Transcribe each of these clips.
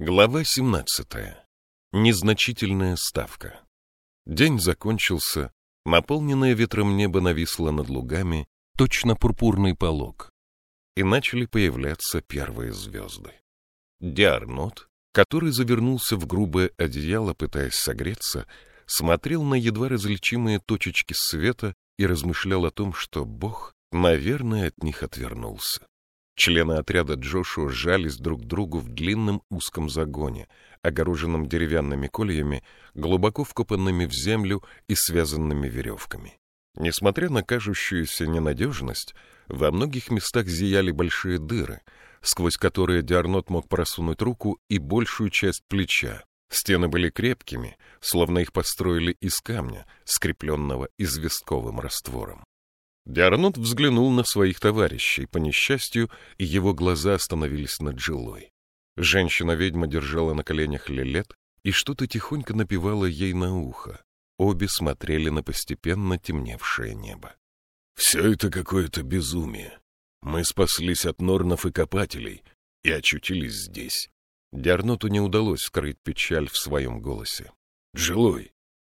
Глава 17. Незначительная ставка. День закончился, наполненное ветром небо нависло над лугами, точно пурпурный полог, и начали появляться первые звезды. Диарнот, который завернулся в грубое одеяло, пытаясь согреться, смотрел на едва различимые точечки света и размышлял о том, что Бог, наверное, от них отвернулся. Члены отряда Джошуа сжались друг к другу в длинном узком загоне, огороженном деревянными кольями, глубоко вкопанными в землю и связанными веревками. Несмотря на кажущуюся ненадежность, во многих местах зияли большие дыры, сквозь которые Диарнот мог просунуть руку и большую часть плеча. Стены были крепкими, словно их построили из камня, скрепленного известковым раствором. Диарнот взглянул на своих товарищей, по несчастью, и его глаза остановились над жилой. Женщина-ведьма держала на коленях лилет и что-то тихонько напевала ей на ухо. Обе смотрели на постепенно темневшее небо. «Все это какое-то безумие. Мы спаслись от норнов и копателей и очутились здесь». Диарноту не удалось скрыть печаль в своем голосе. «Жилой,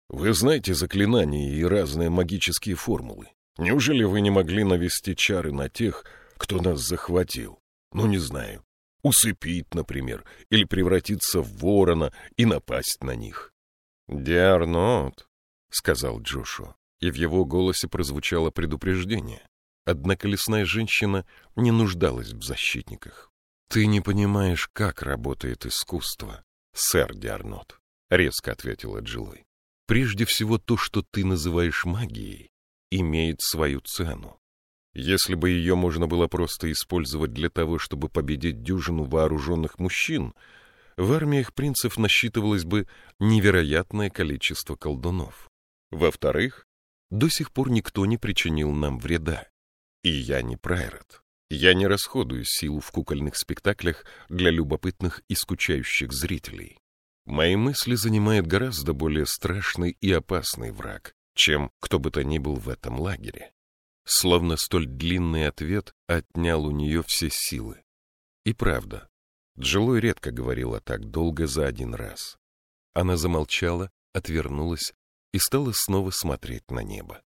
вы знаете заклинания и разные магические формулы. Неужели вы не могли навести чары на тех, кто нас захватил? Ну, не знаю. Усыпить, например, или превратиться в ворона и напасть на них. — Диарнот, — сказал Джошуа, и в его голосе прозвучало предупреждение. Однако лесная женщина не нуждалась в защитниках. — Ты не понимаешь, как работает искусство, сэр Диарнот, — резко ответила Джилой. — Прежде всего то, что ты называешь магией, имеет свою цену. Если бы ее можно было просто использовать для того, чтобы победить дюжину вооруженных мужчин, в армиях принцев насчитывалось бы невероятное количество колдунов. Во-вторых, до сих пор никто не причинил нам вреда. И я не Прайрот. Я не расходую силу в кукольных спектаклях для любопытных и скучающих зрителей. Мои мысли занимает гораздо более страшный и опасный враг, чем кто бы то ни был в этом лагере. Словно столь длинный ответ отнял у нее все силы. И правда, Джилой редко говорила так долго за один раз. Она замолчала, отвернулась и стала снова смотреть на небо.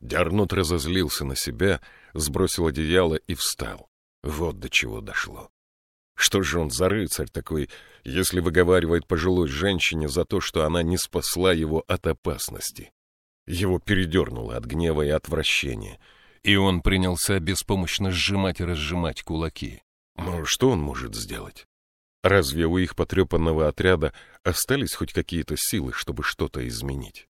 Дярнут разозлился на себя, сбросил одеяло и встал. Вот до чего дошло. Что же он за рыцарь такой, если выговаривает пожилой женщине за то, что она не спасла его от опасности? Его передернуло от гнева и отвращения, и он принялся беспомощно сжимать и разжимать кулаки. Но что он может сделать? Разве у их потрепанного отряда остались хоть какие-то силы, чтобы что-то изменить?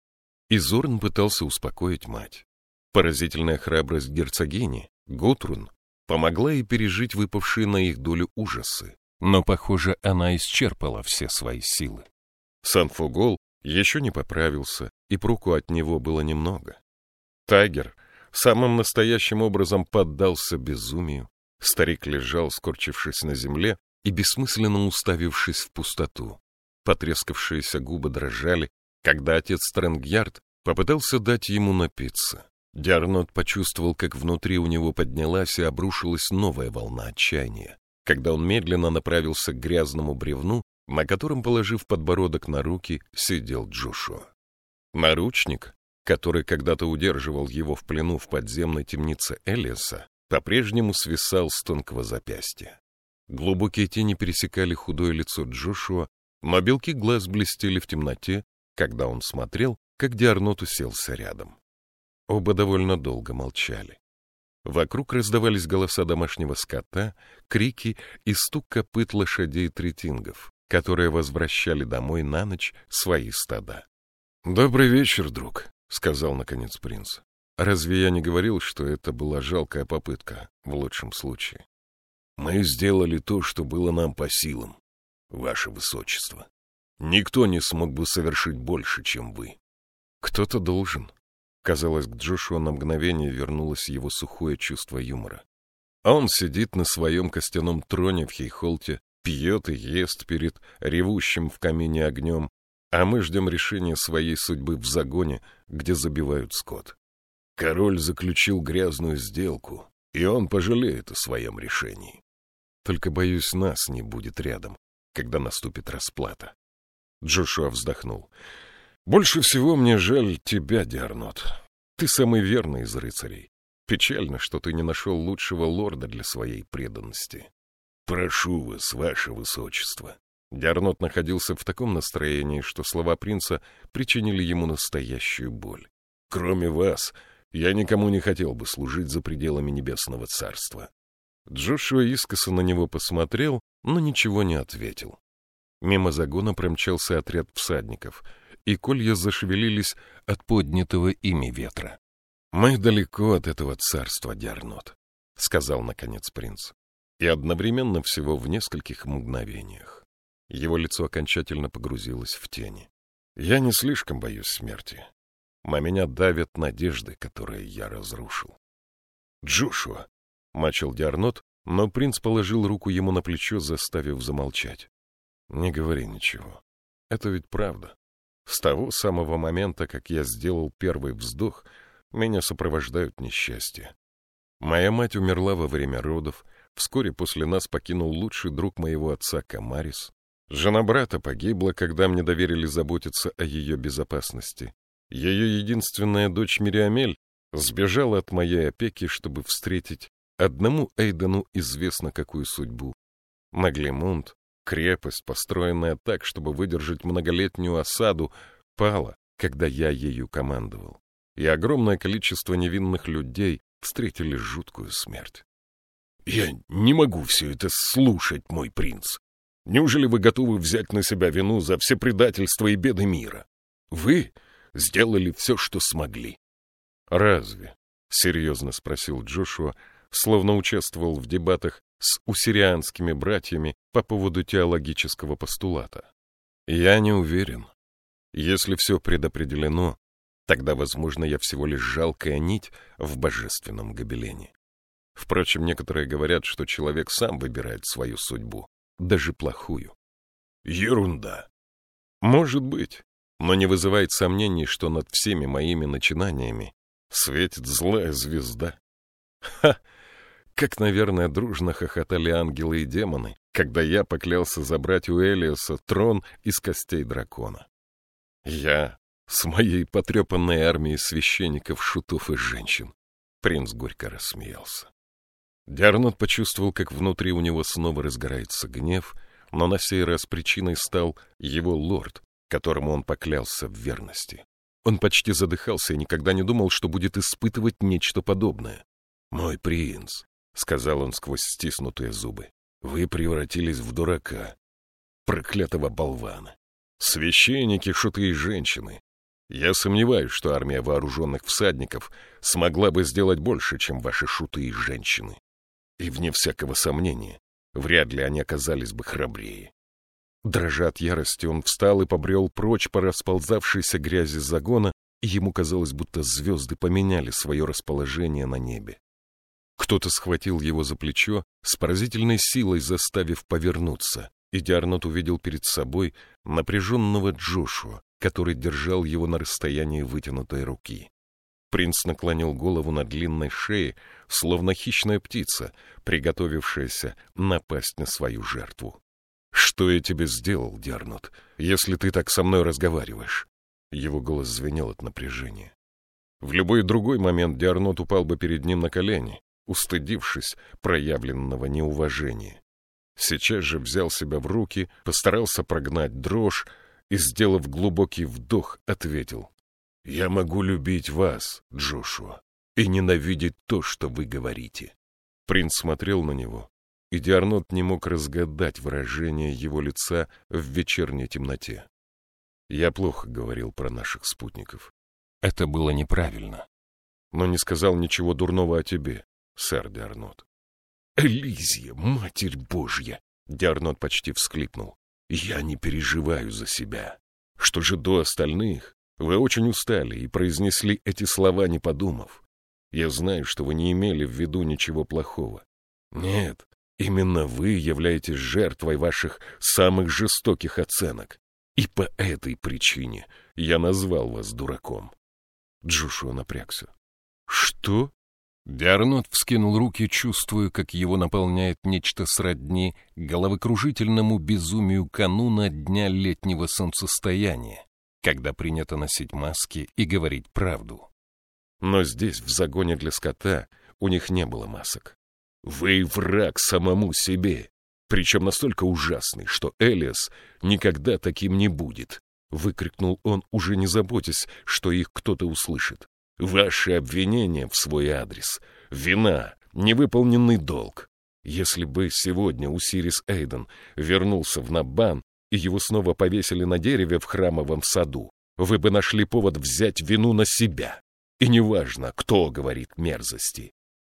И Зорн пытался успокоить мать. Поразительная храбрость герцогини, Гутрун, помогла ей пережить выпавшие на их долю ужасы. Но, похоже, она исчерпала все свои силы. Санфугол еще не поправился, и пруку от него было немного. Тайгер самым настоящим образом поддался безумию. Старик лежал, скорчившись на земле и бессмысленно уставившись в пустоту. Потрескавшиеся губы дрожали, когда отец Стрэнгьярд попытался дать ему напиться. Диарнот почувствовал, как внутри у него поднялась и обрушилась новая волна отчаяния, когда он медленно направился к грязному бревну, на котором, положив подбородок на руки, сидел Джошуа. Наручник, который когда-то удерживал его в плену в подземной темнице Элиаса, по-прежнему свисал с тонкого запястья. Глубокие тени пересекали худое лицо Джошуа, но белки глаз блестели в темноте, когда он смотрел, как Диарнот уселся рядом. Оба довольно долго молчали. Вокруг раздавались голоса домашнего скота, крики и стук копыт лошадей третингов которые возвращали домой на ночь свои стада. «Добрый вечер, друг», — сказал, наконец, принц. «Разве я не говорил, что это была жалкая попытка, в лучшем случае?» «Мы сделали то, что было нам по силам, ваше высочество. Никто не смог бы совершить больше, чем вы». «Кто-то должен». Казалось, к Джошуа на мгновение вернулось его сухое чувство юмора. А он сидит на своем костяном троне в Хейхолте пьет и ест перед ревущим в камине огнем, а мы ждем решения своей судьбы в загоне, где забивают скот. Король заключил грязную сделку, и он пожалеет о своем решении. Только, боюсь, нас не будет рядом. когда наступит расплата. Джошуа вздохнул. «Больше всего мне жаль тебя, Диарнот. Ты самый верный из рыцарей. Печально, что ты не нашел лучшего лорда для своей преданности. Прошу вас, ваше высочество». Диарнот находился в таком настроении, что слова принца причинили ему настоящую боль. «Кроме вас, я никому не хотел бы служить за пределами небесного царства». Джошуа искоса на него посмотрел, но ничего не ответил. Мимо загона промчался отряд всадников, и колья зашевелились от поднятого ими ветра. «Мы далеко от этого царства, Диарнот», — сказал, наконец, принц, и одновременно всего в нескольких мгновениях. Его лицо окончательно погрузилось в тени. «Я не слишком боюсь смерти. На меня давят надежды, которые я разрушил». «Джошуа», — мачал Диарнот, но принц положил руку ему на плечо, заставив замолчать. «Не говори ничего. Это ведь правда. С того самого момента, как я сделал первый вздох, меня сопровождают несчастья. Моя мать умерла во время родов, вскоре после нас покинул лучший друг моего отца Камарис. Жена брата погибла, когда мне доверили заботиться о ее безопасности. Ее единственная дочь Мириамель сбежала от моей опеки, чтобы встретить одному Эйдену известно какую судьбу. Маглемунд, крепость, построенная так, чтобы выдержать многолетнюю осаду, пала, когда я ею командовал и огромное количество невинных людей встретили жуткую смерть. — Я не могу все это слушать, мой принц. Неужели вы готовы взять на себя вину за все предательства и беды мира? Вы сделали все, что смогли. — Разве? — серьезно спросил Джошуа, словно участвовал в дебатах с усирианскими братьями по поводу теологического постулата. — Я не уверен. Если все предопределено, Тогда, возможно, я всего лишь жалкая нить в божественном гобелене. Впрочем, некоторые говорят, что человек сам выбирает свою судьбу, даже плохую. Ерунда. Может быть, но не вызывает сомнений, что над всеми моими начинаниями светит злая звезда. Ха! Как, наверное, дружно хохотали ангелы и демоны, когда я поклялся забрать у Элиоса трон из костей дракона. Я с моей потрепанной армией священников, шутов и женщин. Принц горько рассмеялся. Диарнот почувствовал, как внутри у него снова разгорается гнев, но на сей раз причиной стал его лорд, которому он поклялся в верности. Он почти задыхался и никогда не думал, что будет испытывать нечто подобное. «Мой принц», — сказал он сквозь стиснутые зубы, — «вы превратились в дурака, проклятого болвана. Священники, шуты и женщины, я сомневаюсь, что армия вооруженных всадников смогла бы сделать больше, чем ваши шуты и женщины. И, вне всякого сомнения, вряд ли они оказались бы храбрее. Дрожа от ярости, он встал и побрел прочь по расползавшейся грязи загона, и ему казалось, будто звезды поменяли свое расположение на небе. Кто-то схватил его за плечо, с поразительной силой заставив повернуться, и Диарнот увидел перед собой напряженного Джошуа, который держал его на расстоянии вытянутой руки. Принц наклонил голову на длинной шее, словно хищная птица, приготовившаяся напасть на свою жертву. «Что я тебе сделал, Дернут, если ты так со мной разговариваешь?» Его голос звенел от напряжения. В любой другой момент Диарнот упал бы перед ним на колени, устыдившись проявленного неуважения. Сейчас же взял себя в руки, постарался прогнать дрожь, и, сделав глубокий вдох, ответил. «Я могу любить вас, Джошуа, и ненавидеть то, что вы говорите». Принц смотрел на него, и Диарнот не мог разгадать выражение его лица в вечерней темноте. Я плохо говорил про наших спутников. Это было неправильно. Но не сказал ничего дурного о тебе, сэр Диарнот. «Элизия, Матерь Божья!» Диарнот почти всклипнул. Я не переживаю за себя. Что же до остальных? Вы очень устали и произнесли эти слова, не подумав. Я знаю, что вы не имели в виду ничего плохого. Нет, именно вы являетесь жертвой ваших самых жестоких оценок. И по этой причине я назвал вас дураком. Джошуа напрягся. Что? Диарнот вскинул руки, чувствуя, как его наполняет нечто сродни головокружительному безумию кануна дня летнего солнцестояния, когда принято носить маски и говорить правду. Но здесь, в загоне для скота, у них не было масок. «Вы враг самому себе!» причем настолько ужасный, что Элиас никогда таким не будет, — выкрикнул он, уже не заботясь, что их кто-то услышит. Ваши обвинения в свой адрес, вина, невыполненный долг. Если бы сегодня Усирис Эйден вернулся в Набан и его снова повесили на дереве в храмовом саду, вы бы нашли повод взять вину на себя. И неважно, кто говорит мерзости.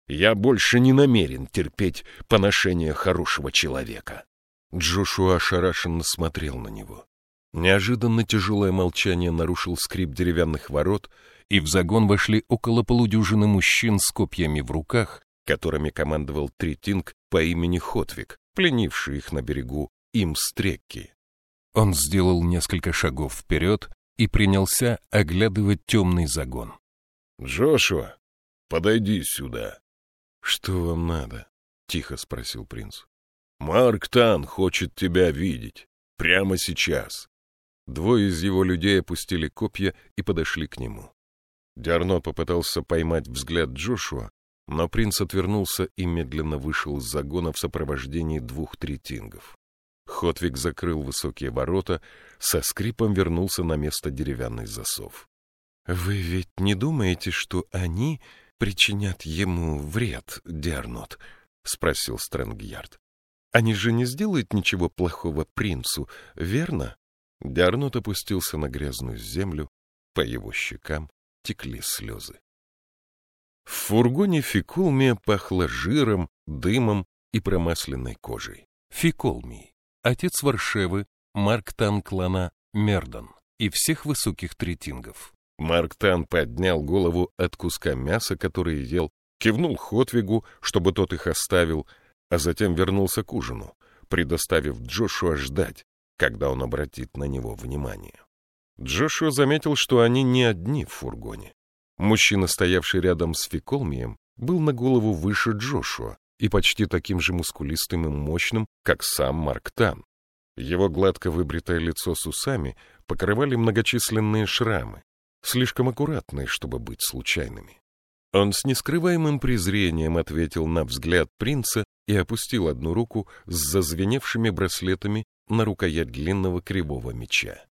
Я больше не намерен терпеть поношение хорошего человека. Джошуа ошарашенно смотрел на него. Неожиданно тяжелое молчание нарушил скрип деревянных ворот, и в загон вошли около полудюжины мужчин с копьями в руках, которыми командовал Тритинг по имени Хотвик, пленивший их на берегу им стрекки. Он сделал несколько шагов вперед и принялся оглядывать темный загон. — Джошуа, подойди сюда. «Что вам надо?» — тихо спросил принц. «Марк Тан хочет тебя видеть. Прямо сейчас». Двое из его людей опустили копья и подошли к нему. Диарно попытался поймать взгляд Джошуа, но принц отвернулся и медленно вышел из загона в сопровождении двух третингов. Хотвик закрыл высокие ворота, со скрипом вернулся на место деревянный засов. — Вы ведь не думаете, что они причинят ему вред, Диарнот? — спросил Стрэнгьярд. — Они же не сделают ничего плохого принцу, верно? Диарнот опустился на грязную землю, по его щекам текли слезы. В фургоне Фикулмия пахло жиром, дымом и промасленной кожей. Фиколмий, отец Варшевы, Марк Танклана Мердан и всех высоких третингов. Марк Тан поднял голову от куска мяса, который ел, кивнул Хотвигу, чтобы тот их оставил, а затем вернулся к ужину, предоставив Джошуа ждать, когда он обратит на него внимание. Джошуа заметил, что они не одни в фургоне. Мужчина, стоявший рядом с Фиколмием, был на голову выше Джошуа и почти таким же мускулистым и мощным, как сам Марк Тан. Его гладко выбритое лицо с усами покрывали многочисленные шрамы, слишком аккуратные, чтобы быть случайными. Он с нескрываемым презрением ответил на взгляд принца и опустил одну руку с зазвеневшими браслетами на рукоять длинного кривого меча.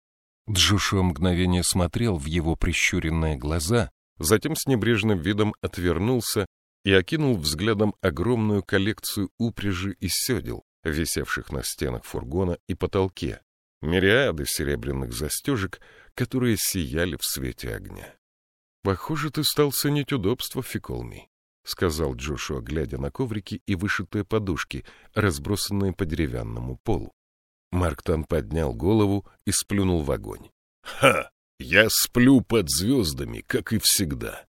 Джошуа мгновение смотрел в его прищуренные глаза, затем с небрежным видом отвернулся и окинул взглядом огромную коллекцию упряжи и седел, висевших на стенах фургона и потолке, мириады серебряных застежек, которые сияли в свете огня. — Похоже, ты стал ценить удобство, Фиколми, — сказал Джошуа, глядя на коврики и вышитые подушки, разбросанные по деревянному полу. Марктон поднял голову и сплюнул в огонь. — Ха! Я сплю под звездами, как и всегда.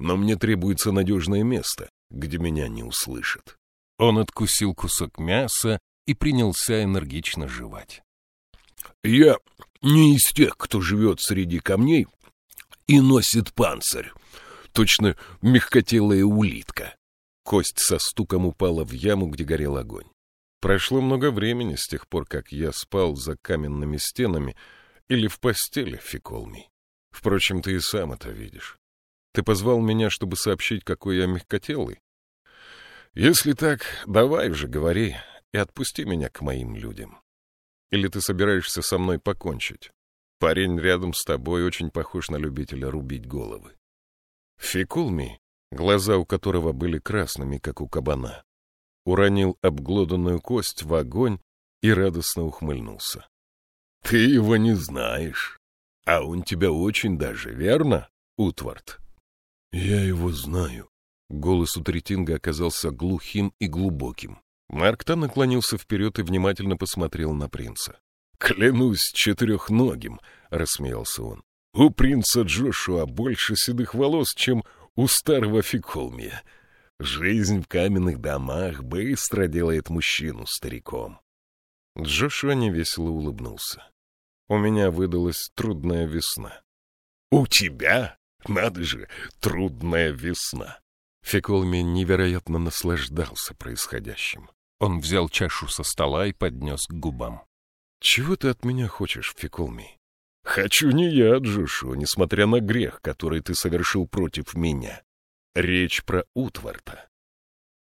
Но мне требуется надежное место, где меня не услышат. Он откусил кусок мяса и принялся энергично жевать. Я не из тех, кто живет среди камней и носит панцирь. Точно мягкотелая улитка. Кость со стуком упала в яму, где горел огонь. Прошло много времени с тех пор, как я спал за каменными стенами или в постели, Фиколмий. Впрочем, ты и сам это видишь. Ты позвал меня, чтобы сообщить, какой я мягкотелый? Если так, давай уже говори и отпусти меня к моим людям. Или ты собираешься со мной покончить? Парень рядом с тобой очень похож на любителя рубить головы. Фикулми, глаза у которого были красными, как у кабана, уронил обглоданную кость в огонь и радостно ухмыльнулся. — Ты его не знаешь, а он тебя очень даже, верно, Утвард? — Я его знаю. Голос у Третинга оказался глухим и глубоким. Маркта наклонился вперед и внимательно посмотрел на принца. «Клянусь четырехногим!» — рассмеялся он. «У принца Джошуа больше седых волос, чем у старого Фиколмия. Жизнь в каменных домах быстро делает мужчину стариком». Джошуа невесело улыбнулся. «У меня выдалась трудная весна». «У тебя? Надо же, трудная весна! Феколми невероятно наслаждался происходящим. Он взял чашу со стола и поднес к губам. — Чего ты от меня хочешь, Феколми? — Хочу не я, Джошуа, несмотря на грех, который ты совершил против меня. Речь про Утварта.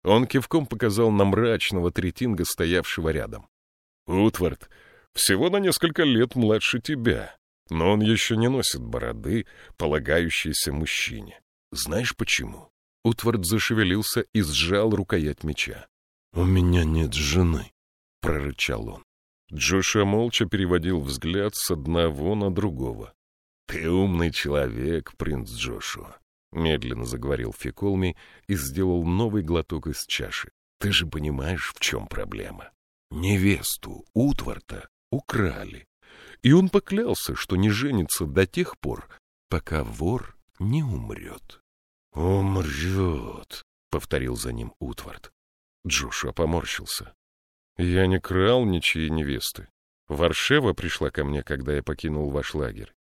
Он кивком показал на мрачного третинга, стоявшего рядом. — Утвард всего на несколько лет младше тебя, но он еще не носит бороды, полагающейся мужчине. Знаешь почему? Утвард зашевелился и сжал рукоять меча. — У меня нет жены, — прорычал он. Джоша молча переводил взгляд с одного на другого. — Ты умный человек, принц Джошуа, — медленно заговорил Фиколми и сделал новый глоток из чаши. — Ты же понимаешь, в чем проблема? Невесту Утварта украли, и он поклялся, что не женится до тех пор, пока вор не умрет. «Умрет», — повторил за ним Утвард. Джошуа поморщился. «Я не крал ничьей невесты. Варшева пришла ко мне, когда я покинул ваш лагерь.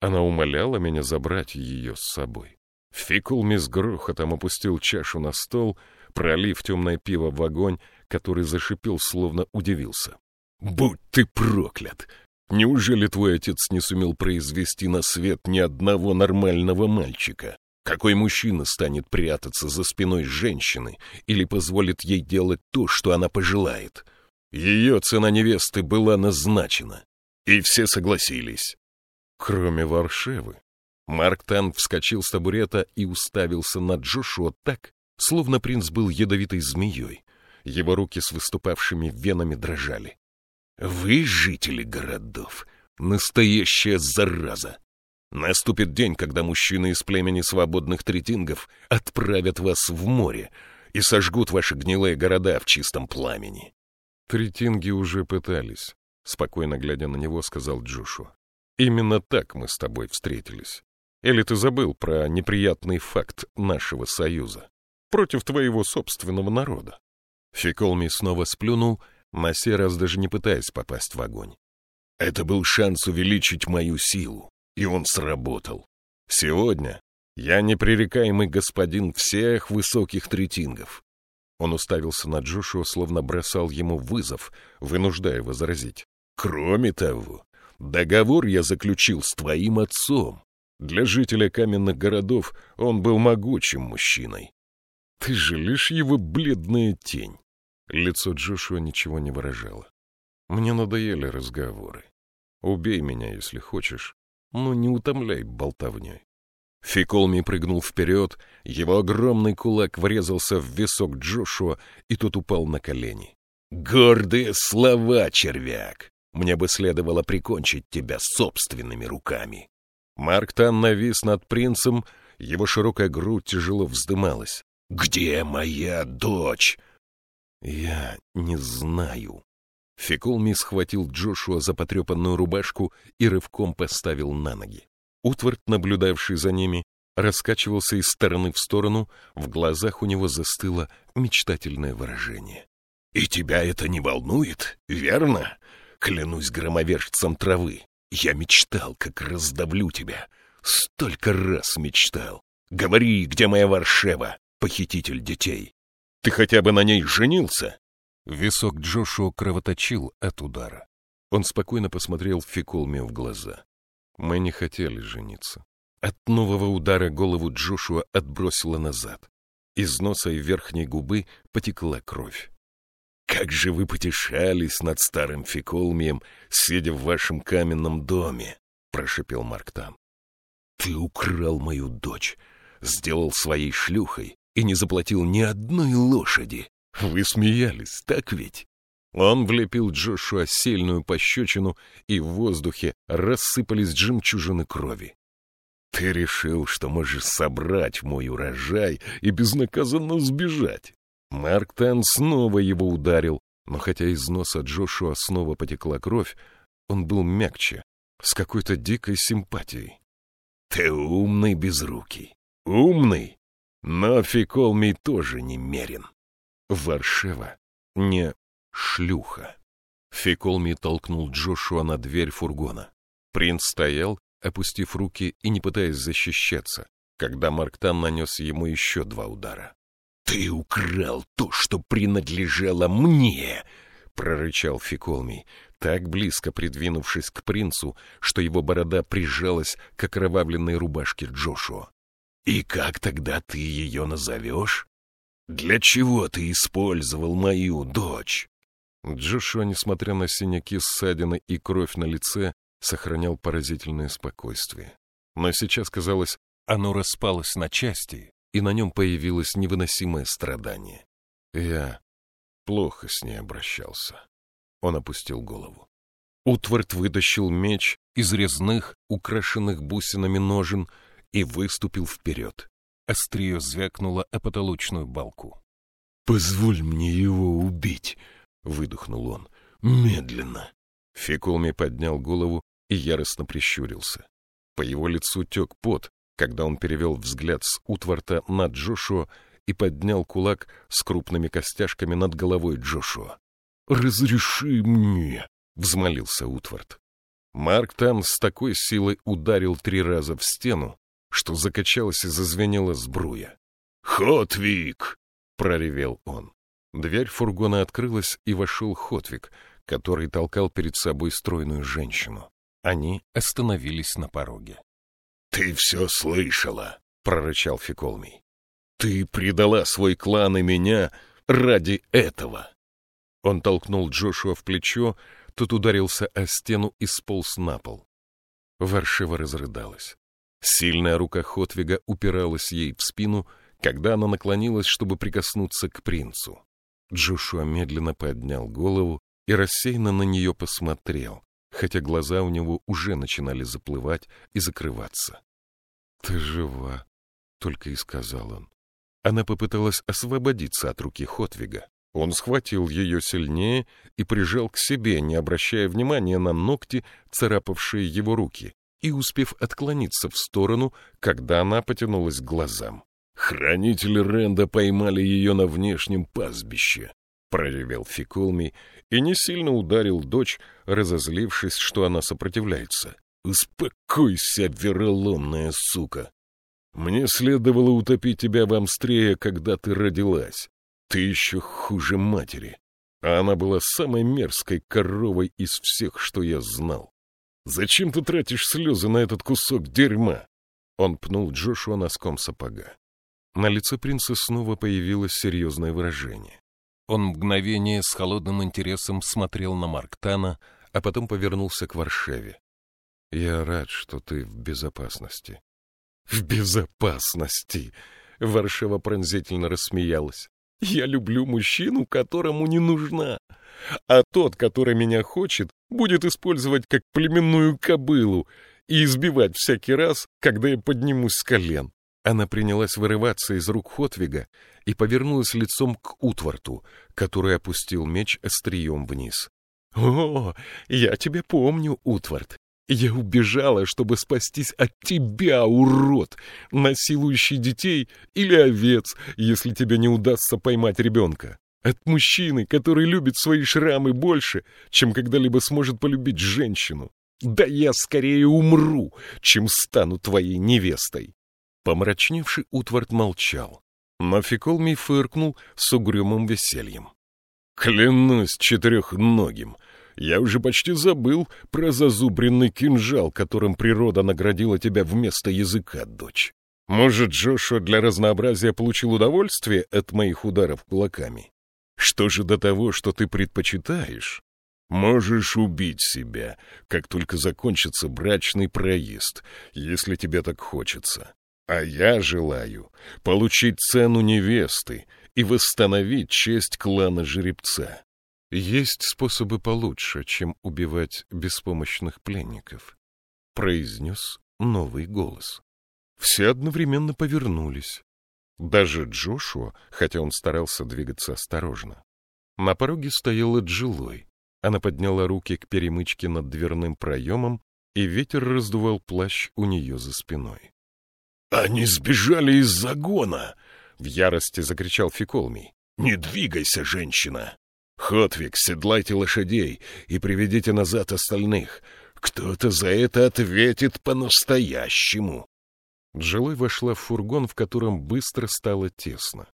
Она умоляла меня забрать ее с собой. Фикулми с грохотом опустил чашу на стол, пролив темное пиво в огонь, который зашипел, словно удивился. «Будь ты проклят! Неужели твой отец не сумел произвести на свет ни одного нормального мальчика? Какой мужчина станет прятаться за спиной женщины или позволит ей делать то, что она пожелает? Ее цена невесты была назначена, и все согласились. Кроме Варшевы. Марк Тан вскочил с табурета и уставился на Джошуа так, словно принц был ядовитой змеей. Его руки с выступавшими венами дрожали. «Вы, жители городов, настоящая зараза! Наступит день, когда мужчины из племени свободных третингов отправят вас в море и сожгут ваши гнилые города в чистом пламени. Третинги уже пытались, спокойно глядя на него, сказал Джошу. Именно так мы с тобой встретились. Или ты забыл про неприятный факт нашего союза против твоего собственного народа? Фиколми снова сплюнул, на сей раз даже не пытаясь попасть в огонь. Это был шанс увеличить мою силу, и он сработал. Сегодня я непререкаемый господин всех высоких третингов. Он уставился на Джошуа, словно бросал ему вызов, вынуждая возразить. Кроме того, договор я заключил с твоим отцом. Для жителя каменных городов он был могучим мужчиной. Ты же лишь его бледная тень. Лицо Джошуа ничего не выражало. Мне надоели разговоры. Убей меня, если хочешь, но не утомляй болтовней. Фиколми прыгнул вперед, его огромный кулак врезался в висок Джошуа, и тот упал на колени. «Гордые слова, червяк! Мне бы следовало прикончить тебя собственными руками!» Марк Тан навис над принцем, его широкая грудь тяжело вздымалась. «Где моя дочь?» «Я не знаю», Феколми схватил Джошуа за потрепанную рубашку и рывком поставил на ноги. Утвард, наблюдавший за ними, раскачивался из стороны в сторону, в глазах у него застыло мечтательное выражение. «И тебя это не волнует, верно? Клянусь громовержцем травы, я мечтал, как раздавлю тебя. Столько раз мечтал. Говори, где моя Варшева, похититель детей? Ты хотя бы на ней женился?» Висок Джошуа кровоточил от удара. Он спокойно посмотрел Фиколме в глаза. Мы не хотели жениться. От нового удара голову Джошуа отбросило назад. Из носа и верхней губы потекла кровь. «Как же вы потешались над старым Фиколмием, сидя в вашем каменном доме!» — прошепел Марктан. «Ты украл мою дочь, сделал своей шлюхой и не заплатил ни одной лошади. Вы смеялись, так ведь? Он влепил Джошуа сильную пощечину, и в воздухе рассыпались жемчужины крови. Ты решил, что можешь собрать мой урожай и безнаказанно сбежать. Марк Тан снова его ударил, но хотя из носа Джошуа снова потекла кровь, он был мягче, с какой-то дикой симпатией. Ты умный безрукий, умный, но Фиколмий тоже немерен. Варшева не шлюха. Феколми толкнул Джошуа на дверь фургона. Принц стоял, опустив руки и не пытаясь защищаться. когда Марктан нанес ему еще два удара. «Ты украл то, что принадлежало мне!» — прорычал Фиколмий, так близко придвинувшись к принцу, что его борода прижалась к окровавленной рубашке Джошуа. «И как тогда ты ее назовешь? Для чего ты использовал мою дочь?» Джошуа, несмотря на синяки, ссадины и кровь на лице, сохранял поразительное спокойствие. Но сейчас, казалось, оно распалось на части, и на нем появилось невыносимое страдание. Я плохо с ней обращался. Он опустил голову. Утвард вытащил меч из резных, украшенных бусинами ножен, и выступил вперед. Острие звякнуло о потолочную балку. «Позволь мне его убить!» — выдохнул он. «Медленно!» Фекулми поднял голову и яростно прищурился. По его лицу тек пот, когда он перевел взгляд с Утварта на Джошуа и поднял кулак с крупными костяшками над головой Джошуа. «Разреши мне!» — взмолился Утвард. Марк там с такой силой ударил три раза в стену, что закачалась и зазвенела сбруя. «Хотвик!» — проревел он. Дверь фургона открылась, и вошел Хотвик, который толкал перед собой стройную женщину. Они остановились на пороге. «Ты все слышала!» — прорычал Фиколмий. «Ты предала свой клан и меня ради этого!» Он толкнул Джошуа в плечо, тот ударился о стену и сполз на пол. Варшива разрыдалась. Сильная рука Хотвига упиралась ей в спину, когда она наклонилась, чтобы прикоснуться к принцу. Джошуа медленно поднял голову и рассеянно на нее посмотрел, хотя глаза у него уже начинали заплывать и закрываться. — Ты жива, — только и сказал он. Она попыталась освободиться от руки Хотвига. Он схватил ее сильнее и прижал к себе, не обращая внимания на ногти, царапавшие его руки, и успев отклониться в сторону, когда она потянулась к глазам. «Хранители Ренда поймали ее на внешнем пастбище», — проревел Фикулми и не сильно ударил дочь, разозлившись, что она сопротивляется. «Успокойся, вероломная сука! Мне следовало утопить тебя в Амстрее, когда ты родилась. Ты еще хуже матери. А она была самой мерзкой коровой из всех, что я знал. Зачем ты тратишь слезы на этот кусок дерьма?» Он пнул Джошуа носком сапога. На лице принца снова появилось серьезное выражение. Он мгновение с холодным интересом смотрел на Марктана, а потом повернулся к Варшаве. — Я рад, что ты в безопасности. — В безопасности! — Варшава пронзительно рассмеялась. — Я люблю мужчину, которому не нужна. А тот, который меня хочет, будет использовать как племенную кобылу и избивать всякий раз, когда я поднимусь с колен. Она принялась вырываться из рук Хотвига и повернулась лицом к Утварту, который опустил меч острием вниз. — О, я тебя помню, Утвард. Я убежала, чтобы спастись от тебя, урод, насилующий детей или овец, если тебе не удастся поймать ребенка. От мужчины, который любит свои шрамы больше, чем когда-либо сможет полюбить женщину. Да я скорее умру, чем стану твоей невестой. Помрачневший Утвард молчал, но Фиколмий фыркнул с угрюмым весельем. «Клянусь четырехногим, я уже почти забыл про зазубренный кинжал, которым природа наградила тебя вместо языка, дочь. Может, Джошуа для разнообразия получил удовольствие от моих ударов кулаками? Что же до того, что ты предпочитаешь? Можешь убить себя, как только закончится брачный проезд, если тебе так хочется. А я желаю получить цену невесты и восстановить честь клана жеребца. Есть способы получше, чем убивать беспомощных пленников, произнес новый голос. Все одновременно повернулись. Даже Джошуа, хотя он старался двигаться осторожно. На пороге стояла Джилой. Она подняла руки к перемычке над дверным проемом, и ветер раздувал плащ у нее за спиной. «Они сбежали из загона!» — в ярости закричал Фиколмий. «Не двигайся, женщина! Хотвик, седлайте лошадей и приведите назад остальных. Кто-то за это ответит по-настоящему!» Джилой вошла в фургон, в котором быстро стало тесно.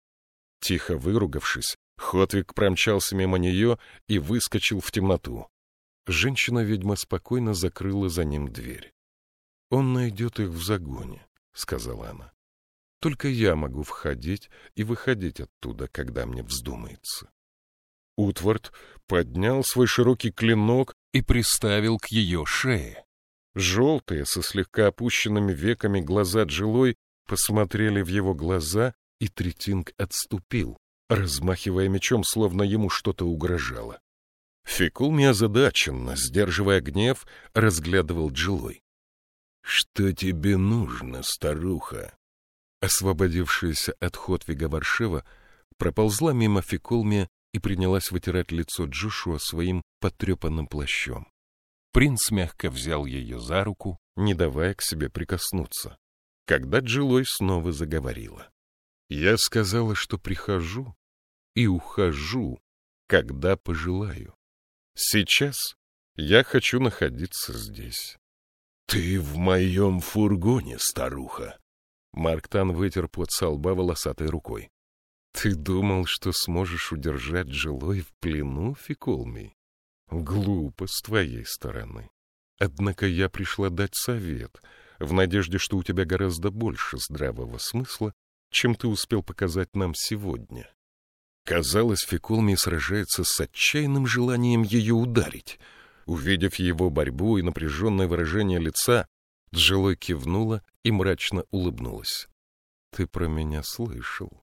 Тихо выругавшись, Хотвик промчался мимо нее и выскочил в темноту. Женщина-ведьма спокойно закрыла за ним дверь. «Он найдет их в загоне», — сказала она. «Только я могу входить и выходить оттуда, когда мне вздумается». Утвард поднял свой широкий клинок и приставил к ее шее. Желтые, со слегка опущенными веками глаза Джилой посмотрели в его глаза, и Третинг отступил, размахивая мечом, словно ему что-то угрожало. Фикулми озадаченно, сдерживая гнев, разглядывал Джилой. — Что тебе нужно, старуха? Освободившаяся от Хотвига Варшева проползла мимо Фикулмия и принялась вытирать лицо Джушуа своим потрепанным плащом. Принц мягко взял ее за руку, не давая к себе прикоснуться, когда Джилой снова заговорила. «Я сказала, что прихожу и ухожу, когда пожелаю. Сейчас я хочу находиться здесь». «Ты в моем фургоне, старуха!» Марктан вытер под со лба волосатой рукой. «Ты думал, что сможешь удержать Джилой в плену, Фикулмий? Глупо с твоей стороны. Однако я пришла дать совет, в надежде, что у тебя гораздо больше здравого смысла, чем ты успел показать нам сегодня. Казалось, Фекулми сражается с отчаянным желанием ее ударить. Увидев его борьбу и напряженное выражение лица, Джилой кивнула и мрачно улыбнулась. — Ты про меня слышал.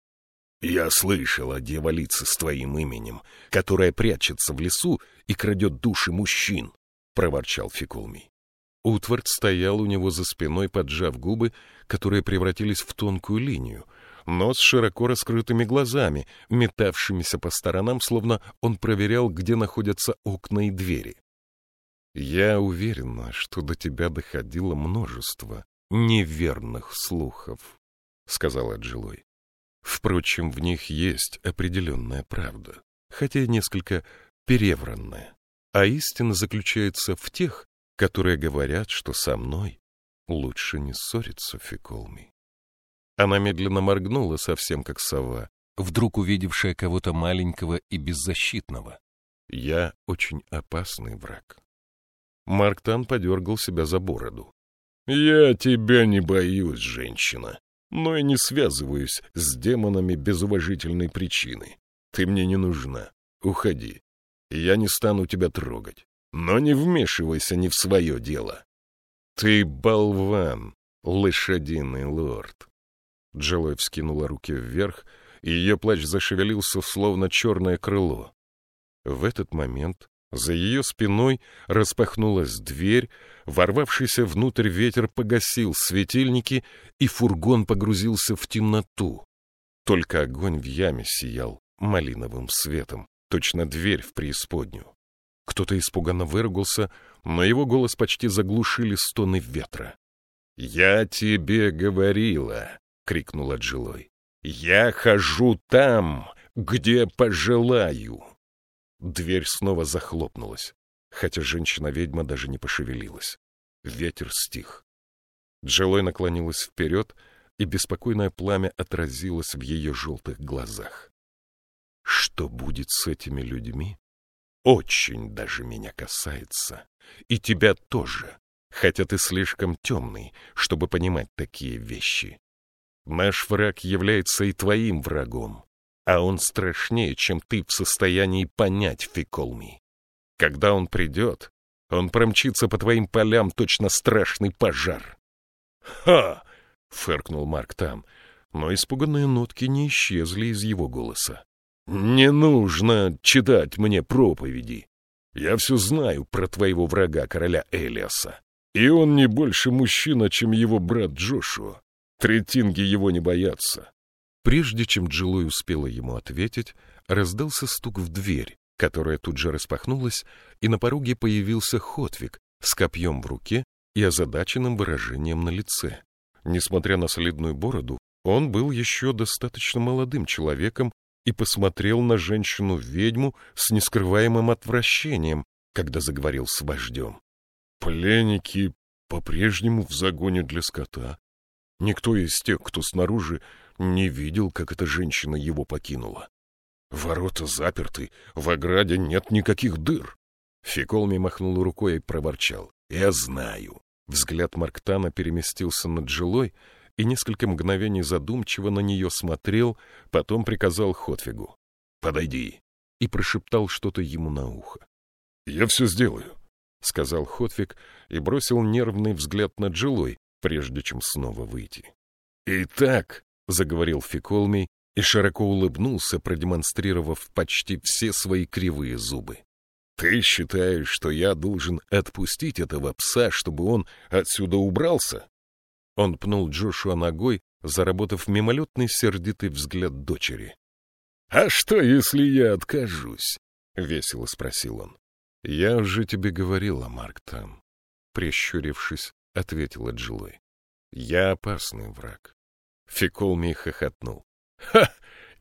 Я слышал о дьяволице с твоим именем, которая прячется в лесу и крадет души мужчин, — проворчал Фикулмий. Утвард стоял у него за спиной, поджав губы, которые превратились в тонкую линию, но с широко раскрытыми глазами, метавшимися по сторонам, словно он проверял, где находятся окна и двери. «Я уверена, что до тебя доходило множество неверных слухов», — сказала Джилой. Впрочем, в них есть определенная правда, хотя несколько перевранная. А истина заключается в тех, которые говорят, что со мной лучше не ссориться, Фиколми. Она медленно моргнула, совсем как сова, вдруг увидевшая кого-то маленького и беззащитного. Я очень опасный враг. Марктан подергал себя за бороду. — Я тебя не боюсь, женщина но и не связываюсь с демонами без уважительной причины. Ты мне не нужна. Уходи. Я не стану тебя трогать. Но не вмешивайся ни в свое дело. Ты болван, лошадиный лорд. Джелой вскинула руки вверх, и ее плащ зашевелился, словно черное крыло. В этот момент за ее спиной распахнулась дверь, ворвавшийся внутрь ветер погасил светильники, и фургон погрузился в темноту. Только огонь в яме сиял малиновым светом, точно дверь в преисподнюю. Кто-то испуганно выругался, но его голос почти заглушили стоны ветра. «Я тебе говорила!» — крикнула Джилой. «Я хожу там, где пожелаю!» Дверь снова захлопнулась, хотя женщина-ведьма даже не пошевелилась. Ветер стих. Джелой наклонилась вперед, и беспокойное пламя отразилось в ее желтых глазах. Что будет с этими людьми? Очень даже меня касается. И тебя тоже, хотя ты слишком темный, чтобы понимать такие вещи. Наш враг является и твоим врагом а он страшнее, чем ты в состоянии понять, Фиколми. Когда он придет, он промчится по твоим полям точно страшный пожар. «Ха!» — фыркнул Марк там, но испуганные нотки не исчезли из его голоса. «Не нужно читать мне проповеди. Я все знаю про твоего врага, короля Элиаса. И он не больше мужчина, чем его брат Джошуа. Третинги его не боятся. Прежде чем Джилой успела ему ответить, раздался стук в дверь, которая тут же распахнулась, и на пороге появился Хотвик с копьем в руке и озадаченным выражением на лице. Несмотря на солидную бороду, он был еще достаточно молодым человеком и посмотрел на женщину-ведьму с нескрываемым отвращением, когда заговорил с вождем. «Пленники по-прежнему в загоне для скота. Никто из тех, кто снаружи, не видел, как эта женщина его покинула. Ворота заперты, в ограде нет никаких дыр. Фиколми махнул рукой и проворчал. «Я знаю». Взгляд Марктана переместился над жилой и несколько мгновений задумчиво на нее смотрел, потом приказал Хотвигу. «Подойди», и прошептал что-то ему на ухо. «Я все сделаю», — сказал Хотвиг и бросил нервный взгляд над жилой, прежде чем снова выйти. «Итак», — заговорил Фиколми и широко улыбнулся, продемонстрировав почти все свои кривые зубы. «Ты считаешь, что я должен отпустить этого пса, чтобы он отсюда убрался?» Он пнул Джошуа ногой, заработав мимолетный сердитый взгляд дочери. «А что, если я откажусь?» — весело спросил он. «Я уже тебе говорила, Марк там», — прищурившись, ответила Джилой. «Я опасный враг». Фиколми хохотнул. «Ха!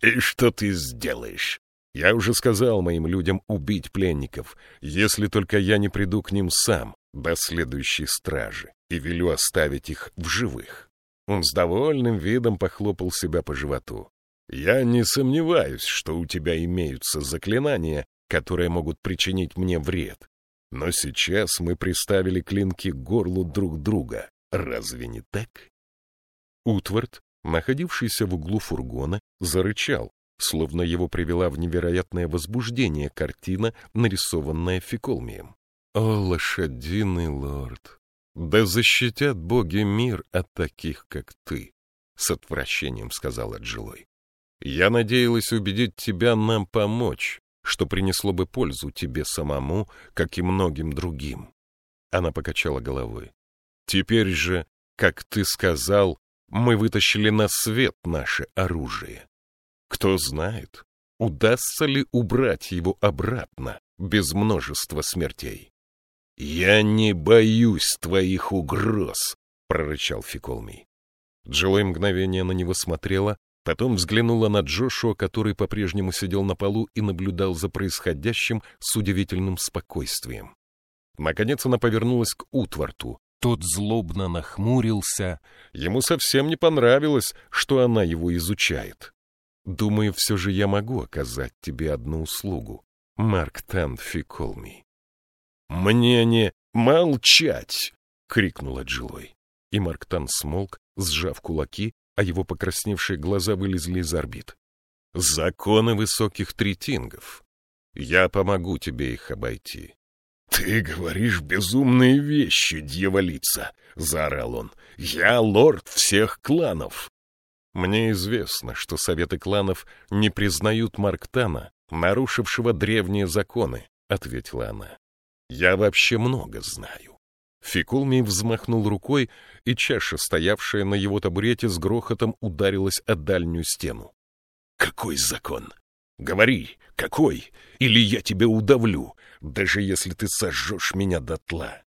И что ты сделаешь? Я уже сказал моим людям убить пленников, если только я не приду к ним сам до следующей стражи и велю оставить их в живых. Он с довольным видом похлопал себя по животу. Я не сомневаюсь, что у тебя имеются заклинания, которые могут причинить мне вред. Но сейчас мы приставили клинки к горлу друг друга. Разве не так? Утвард, находившийся в углу фургона, зарычал, словно его привела в невероятное возбуждение картина, нарисованная Фиколмием. «О, лошадиный лорд! Да защитят боги мир от таких, как ты!» — с отвращением сказала Джилой. «Я надеялась убедить тебя нам помочь, что принесло бы пользу тебе самому, как и многим другим». Она покачала головой. «Теперь же, как ты сказал, мы вытащили на свет наше оружие. Кто знает, удастся ли убрать его обратно без множества смертей. «Я не боюсь твоих угроз», — прорычал Фиколмий. Джилой мгновение на него смотрела, потом взглянула на Джошуа, который по-прежнему сидел на полу и наблюдал за происходящим с удивительным спокойствием. Наконец она повернулась к Утварту. Тот злобно нахмурился. Ему совсем не понравилось, что она его изучает. Думаю, все же я могу оказать тебе одну услугу. Марк Танфи Колми. «Мне не молчать!» — крикнула Джилой. И Марктан смолк, сжав кулаки, а его покрасневшие глаза вылезли из орбит. «Законы высоких третингов. Я помогу тебе их обойти». «Ты говоришь безумные вещи, дьяволица!» — заорал он. «Я лорд всех кланов!» Мне известно, что советы кланов не признают Марктана, нарушившего древние законы, — ответила она. Я вообще много знаю. Фикулми взмахнул рукой, и чаша, стоявшая на его табурете, с грохотом ударилась о дальнюю стену. «Какой закон? Говори, какой? Или я тебя удавлю, даже если ты сожжешь меня дотла».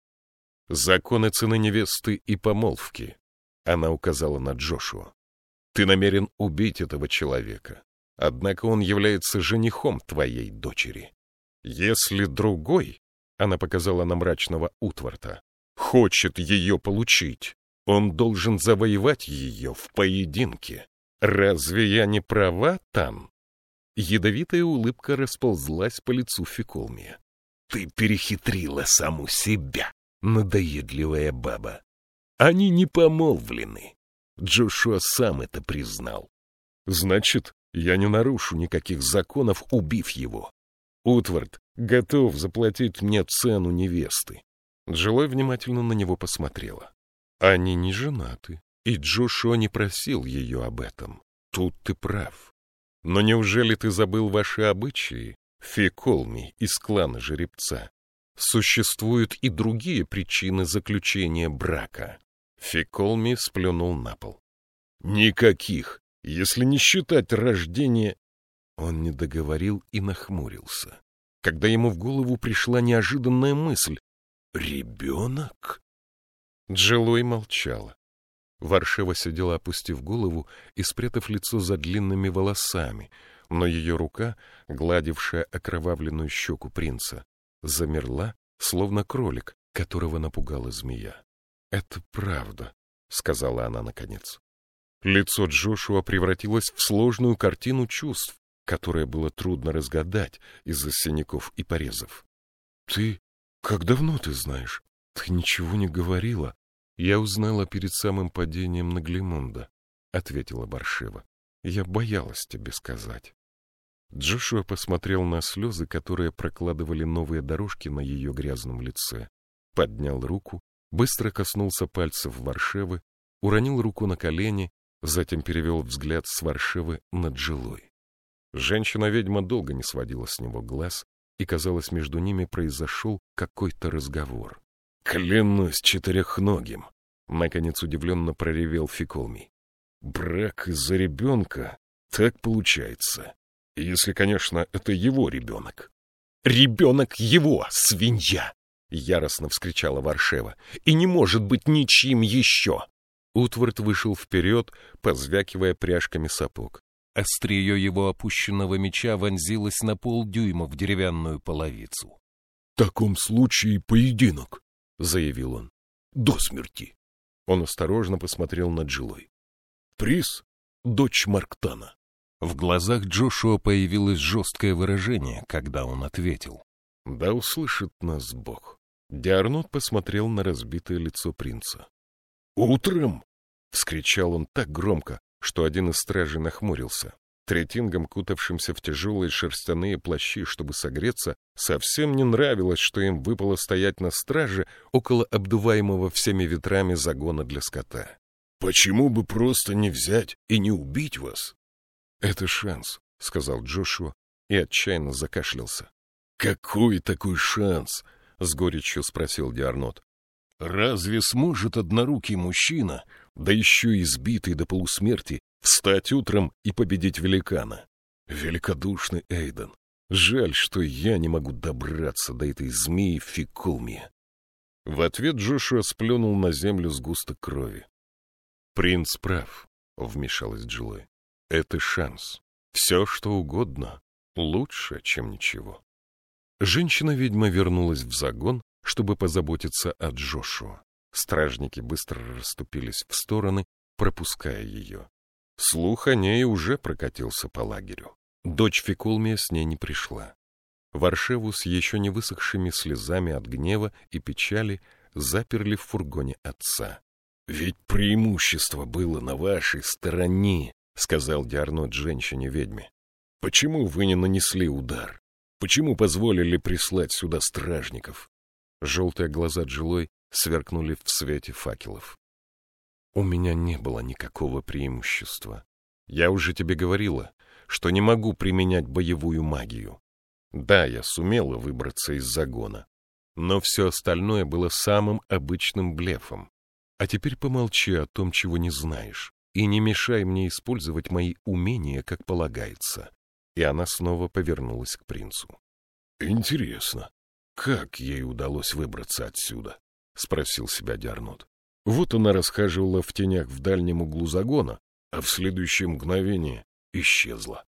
«Законы цены невесты и помолвки», — она указала на Джошуа. Ты намерен убить этого человека, однако он является женихом твоей дочери. Если другой, — она показала на мрачного Утварта, — хочет ее получить, он должен завоевать ее в поединке. Разве я не права там? Ядовитая улыбка расползлась по лицу Фиколмия. Ты перехитрила саму себя, надоедливая баба. Они не помолвлены. Джошуа сам это признал. Значит, я не нарушу никаких законов, убив его. Утвард готов заплатить мне цену невесты. Джилой внимательно на него посмотрела. Они не женаты, и Джошуа не просил ее об этом. Тут ты прав. Но неужели ты забыл ваши обычаи, Феколми из клана жеребца? Существуют и другие причины заключения брака. Фиколми сплюнул на пол. «Никаких, если не считать рождение...» Он не договорил и нахмурился, когда ему в голову пришла неожиданная мысль. «Ребенок?» Джилой молчала. Варшева сидела, опустив голову и спрятав лицо за длинными волосами, но ее рука, гладившая окровавленную щеку принца, замерла, словно кролик, которого напугала змея. Это правда, — сказала она наконец. Лицо Джошуа превратилось в сложную картину чувств, которое было трудно разгадать из-за синяков и порезов. — Ты... Как давно ты знаешь? Ты ничего не говорила. Я узнала перед самым падением на Глимунда, — ответила Баршева. Я боялась тебе сказать. Джошуа посмотрел на слезы, которые прокладывали новые дорожки на ее грязном лице, поднял руку, быстро коснулся пальцев Варшевы, уронил руку на колени, затем перевел взгляд с Варшевы на Джилой. Женщина-ведьма долго не сводила с него глаз, и, казалось, между ними произошел какой-то разговор. — Клянусь четырехногим! — наконец удивленно проревел Фиколмий. — Брак из-за ребенка? Так получается. Если, конечно, это его ребенок. — Ребенок его, свинья! — яростно вскричала Варшева. — И не может быть ничьим еще! Утвард вышел вперед, позвякивая пряжками сапог. Острие его опущенного меча вонзилось на полдюйма в деревянную половицу. — В таком случае поединок, — заявил он, — до смерти. Он осторожно посмотрел на Джилой. — Приз — дочь Марктана. В глазах Джошуа появилось жесткое выражение, когда он ответил. — Да услышит нас Бог. Диарнот посмотрел на разбитое лицо принца. — Утром! — вскричал он так громко, что один из стражей нахмурился. Третингам, кутавшимся в тяжелые шерстяные плащи, чтобы согреться, совсем не нравилось, что им выпало стоять на страже около обдуваемого всеми ветрами загона для скота. — Почему бы просто не взять и не убить вас? — Это шанс, — сказал Джошуа и отчаянно закашлялся. — Какой такой шанс? — с горечью спросил Диарнот. — Разве сможет однорукий мужчина да еще избитый до полусмерти, встать утром и победить великана. Великодушный Эйден. Жаль, что я не могу добраться до этой змеи Фикулмия. В ответ Джошуа сплюнул на землю сгусток крови. «Принц прав», — вмешалась Джилой. «Это шанс. Все, что угодно, лучше, чем ничего». Женщина-ведьма вернулась в загон, чтобы позаботиться о Джошуа. Стражники быстро расступились в стороны, пропуская ее. Слух о ней уже прокатился по лагерю. Дочь Фикулмия с ней не пришла. Варшеву с еще не высохшими слезами от гнева и печали заперли в фургоне отца. — Ведь преимущество было на вашей стороне, — сказал Диарнот женщине-ведьме. — Почему вы не нанесли удар? Почему позволили прислать сюда стражников? Желтые глаза Джилой сверкнули в свете факелов. У меня не было никакого преимущества. Я уже тебе говорила, что не могу применять боевую магию. Да, я сумела выбраться из загона, но все остальное было самым обычным блефом. А теперь помолчи о том, чего не знаешь, и не мешай мне использовать мои умения, как полагается. И она снова повернулась к принцу. Интересно, как ей удалось выбраться отсюда? — спросил себя Диарнот. Вот она расхаживала в тенях в дальнем углу загона, а в следующее мгновение исчезла.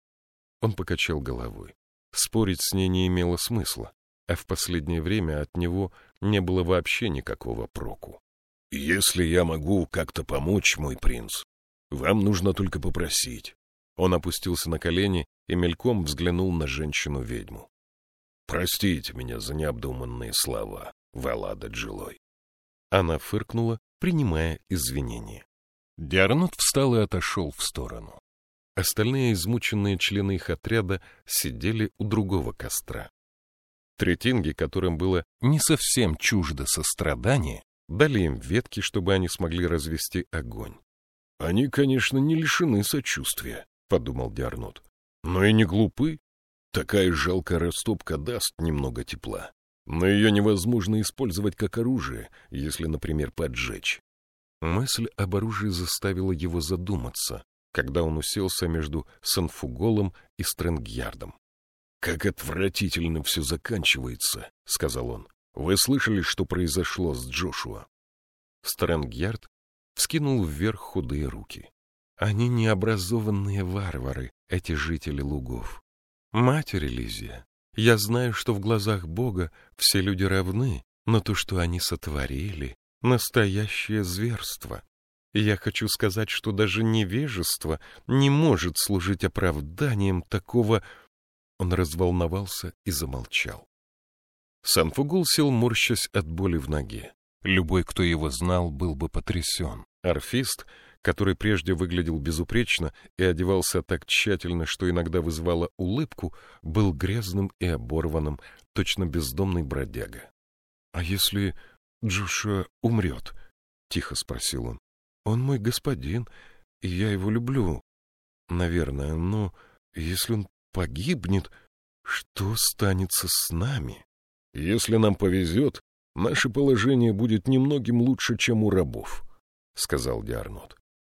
Он покачал головой. Спорить с ней не имело смысла, а в последнее время от него не было вообще никакого проку. — Если я могу как-то помочь, мой принц, вам нужно только попросить. Он опустился на колени и мельком взглянул на женщину-ведьму. — Простите меня за необдуманные слова, Валада Джилой. Она фыркнула, принимая извинения. Диарнот встал и отошел в сторону. Остальные измученные члены их отряда сидели у другого костра. Третинги, которым было не совсем чуждо сострадание, дали им ветки, чтобы они смогли развести огонь. — Они, конечно, не лишены сочувствия, — подумал Диарнот, — но и не глупы. Такая жалкая растопка даст немного тепла но ее невозможно использовать как оружие, если, например, поджечь. Мысль об оружии заставила его задуматься, когда он уселся между Санфуголом и Стрэнгьярдом. «Как отвратительно все заканчивается», — сказал он. «Вы слышали, что произошло с Джошуа?» Стрэнгьярд вскинул вверх худые руки. «Они необразованные варвары, эти жители лугов. Матери Лизия, я знаю, что в глазах Бога все люди равны, но то, что они сотворили, настоящее зверство. Я хочу сказать, что даже невежество не может служить оправданием такого... Он разволновался и замолчал. Санфугул сел, морщась от боли в ноге. Любой, кто его знал, был бы потрясен. Орфист, который прежде выглядел безупречно и одевался так тщательно, что иногда вызывало улыбку, был грязным и оборванным, точно бездомный бродяга. — А если Джоша умрет? — тихо спросил он. — Он мой господин, и я его люблю. Наверное, но если он погибнет, что станется с нами? — Если нам повезет, наше положение будет немногим лучше, чем у рабов, — сказал Диарнот.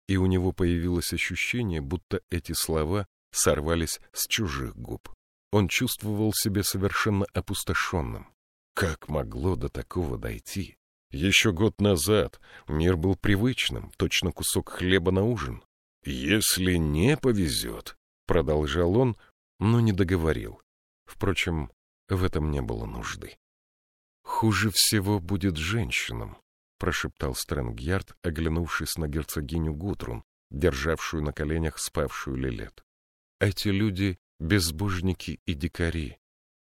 И у него появилось ощущение, будто эти слова сорвались с чужих губ. Он чувствовал себя совершенно опустошенным. Как могло до такого дойти? Еще год назад мир был привычным, точно кусок хлеба на ужин. «Если не повезет», — продолжал он, но не договорил. Впрочем, в этом не было нужды. «Хуже всего будет женщинам», — прошептал Стрэнгьярд, оглянувшись на герцогиню Гутрун, державшую на коленях спавшую Лилет. «Эти люди — безбожники и дикари.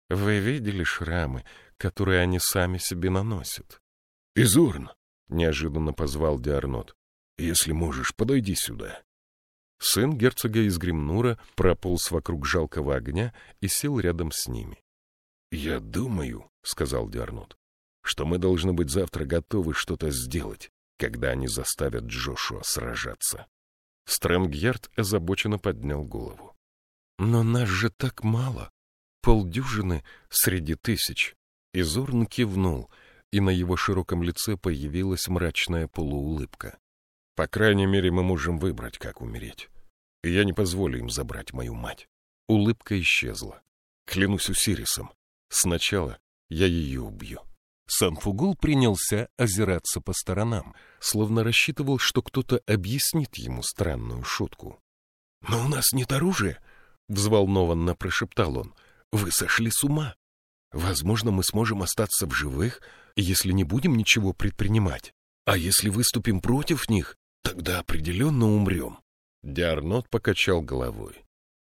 Вы видели шрамы, которые они сами себе наносят?» «Изурн!» — неожиданно позвал Диарнот. «Если можешь, подойди сюда». Сын герцога из Гримнура прополз вокруг жалкого огня и сел рядом с ними. — Я думаю, — сказал Диарнот, — что мы должны быть завтра готовы что-то сделать, когда они заставят Джошуа сражаться. Стрэнгьярд озабоченно поднял голову. — Но нас же так мало. Полдюжины среди тысяч. Изорн кивнул, и на его широком лице появилась мрачная полуулыбка. По крайней мере, мы можем выбрать, как умереть. И я не позволю им забрать мою мать. Улыбка исчезла. Клянусь Усирисом, сначала я ее убью. Санфугул принялся озираться по сторонам, словно рассчитывал, что кто-то объяснит ему странную шутку. — Но у нас нет оружия, — взволнованно прошептал он. — Вы сошли с ума. Возможно, мы сможем остаться в живых, если не будем ничего предпринимать. А если выступим против них, тогда определенно умрем. Диарнот покачал головой.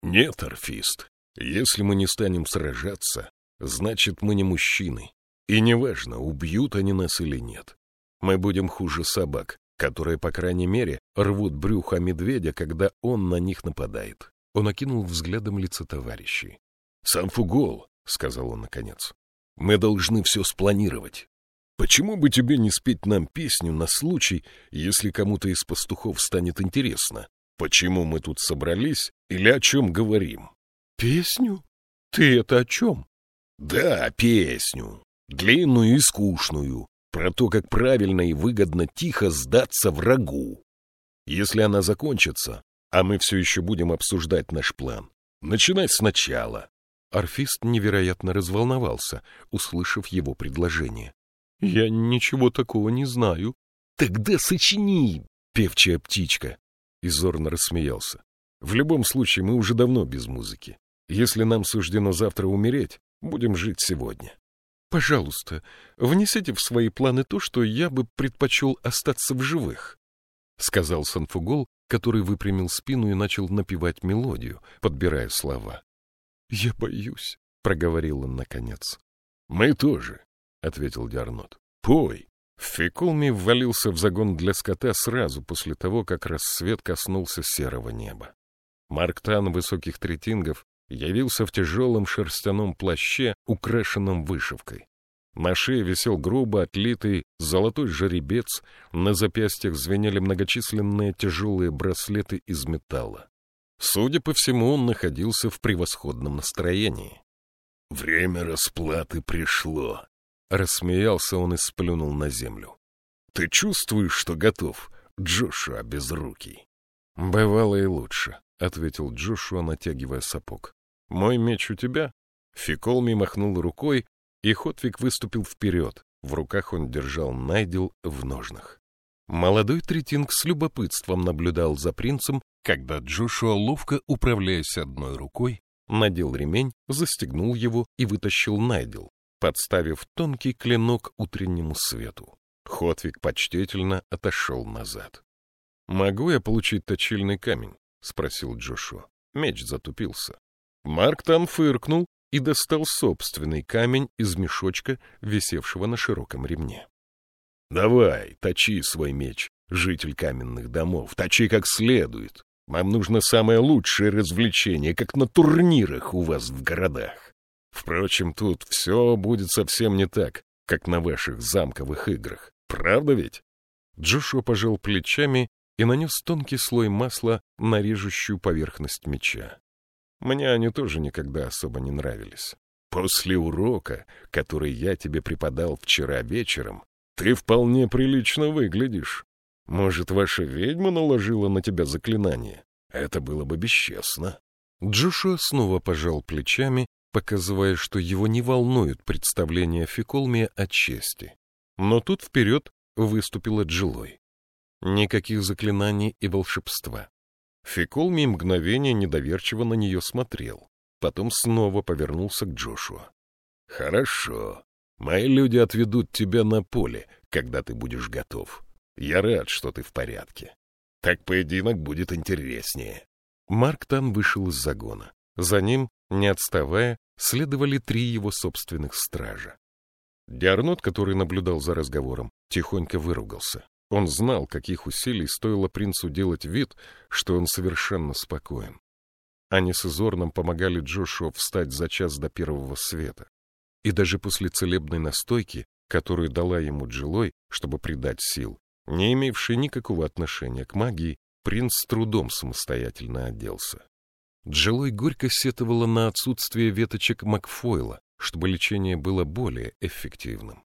Нет, Орфист, если мы не станем сражаться, значит, мы не мужчины. И неважно, убьют они нас или нет. Мы будем хуже собак, которые, по крайней мере, рвут брюхо медведя, когда он на них нападает. Он окинул взглядом лица товарищей. — Санфугол, — сказал он наконец, — мы должны все спланировать. Почему бы тебе не спеть нам песню на случай, если кому-то из пастухов станет интересно, почему мы тут собрались или о чем говорим? — Песню? Ты это о чем? — Да, песню. Длинную и скучную. Про то, как правильно и выгодно тихо сдаться врагу. Если она закончится, а мы все еще будем обсуждать наш план, начинай сначала. Орфист невероятно разволновался, услышав его предложение. — Я ничего такого не знаю. — Тогда сочини, певчая птичка. Изорно рассмеялся. — В любом случае, мы уже давно без музыки. Если нам суждено завтра умереть, будем жить сегодня. — Пожалуйста, внесите в свои планы то, что я бы предпочел остаться в живых, — сказал Санфугол, который выпрямил спину и начал напевать мелодию, подбирая слова. — Я боюсь, — проговорил он наконец. — Мы тоже, — ответил Диарнот. — Пой! Фекулми ввалился в загон для скота сразу после того, как рассвет коснулся серого неба. Марктан высоких третингов явился в тяжелом шерстяном плаще, украшенном вышивкой. На шее висел грубо отлитый золотой жеребец, на запястьях звенели многочисленные тяжелые браслеты из металла. Судя по всему, он находился в превосходном настроении. «Время расплаты пришло», Рассмеялся он и сплюнул на землю. — Ты чувствуешь, что готов, Джошуа безрукий? — Бывало и лучше, — ответил Джошуа, натягивая сапог. — Мой меч у тебя? Фиколми махнул рукой, и Хотвик выступил вперед. В руках он держал найдел в ножнах. Молодой третинг с любопытством наблюдал за принцем, когда Джошуа, ловко управляясь одной рукой, надел ремень, застегнул его и вытащил найдел, подставив тонкий клинок утреннему свету. Хотвик почтительно отошел назад. «Могу я получить точильный камень?» — спросил Джошуа. Меч затупился. Марк там фыркнул и достал собственный камень из мешочка, висевшего на широком ремне. «Давай, точи свой меч, житель каменных домов, точи как следует. Вам нужно самое лучшее развлечение, как на турнирах у вас в городах. Впрочем, тут все будет совсем не так, как на ваших замковых играх. Правда ведь?» Джошуа пожал плечами и нанес тонкий слой масла на режущую поверхность меча. Мне они тоже никогда особо не нравились. После урока, который я тебе преподал вчера вечером, ты вполне прилично выглядишь. Может, ваша ведьма наложила на тебя заклинание? Это было бы бесчестно. Джошуа снова пожал плечами, показывая, что его не волнует представление Фиколмия о чести. Но тут вперед выступила Джилой. Никаких заклинаний и волшебства. Фиколми мгновение недоверчиво на нее смотрел. Потом снова повернулся к Джошуа. «Хорошо. Мои люди отведут тебя на поле, когда ты будешь готов. Я рад, что ты в порядке. Так поединок будет интереснее». Марк Тан вышел из загона. За ним, не отставая, следовали три его собственных стража. Диарнот, который наблюдал за разговором, тихонько выругался. Он знал, каких усилий стоило принцу делать вид, что он совершенно спокоен. Они с Изорном помогали Джошуа встать за час до первого света. И даже после целебной настойки, которую дала ему Джилой, чтобы придать сил, не имевший никакого отношения к магии, принц с трудом самостоятельно оделся. Джилой горько сетовала на отсутствие веточек Макфойла, чтобы лечение было более эффективным.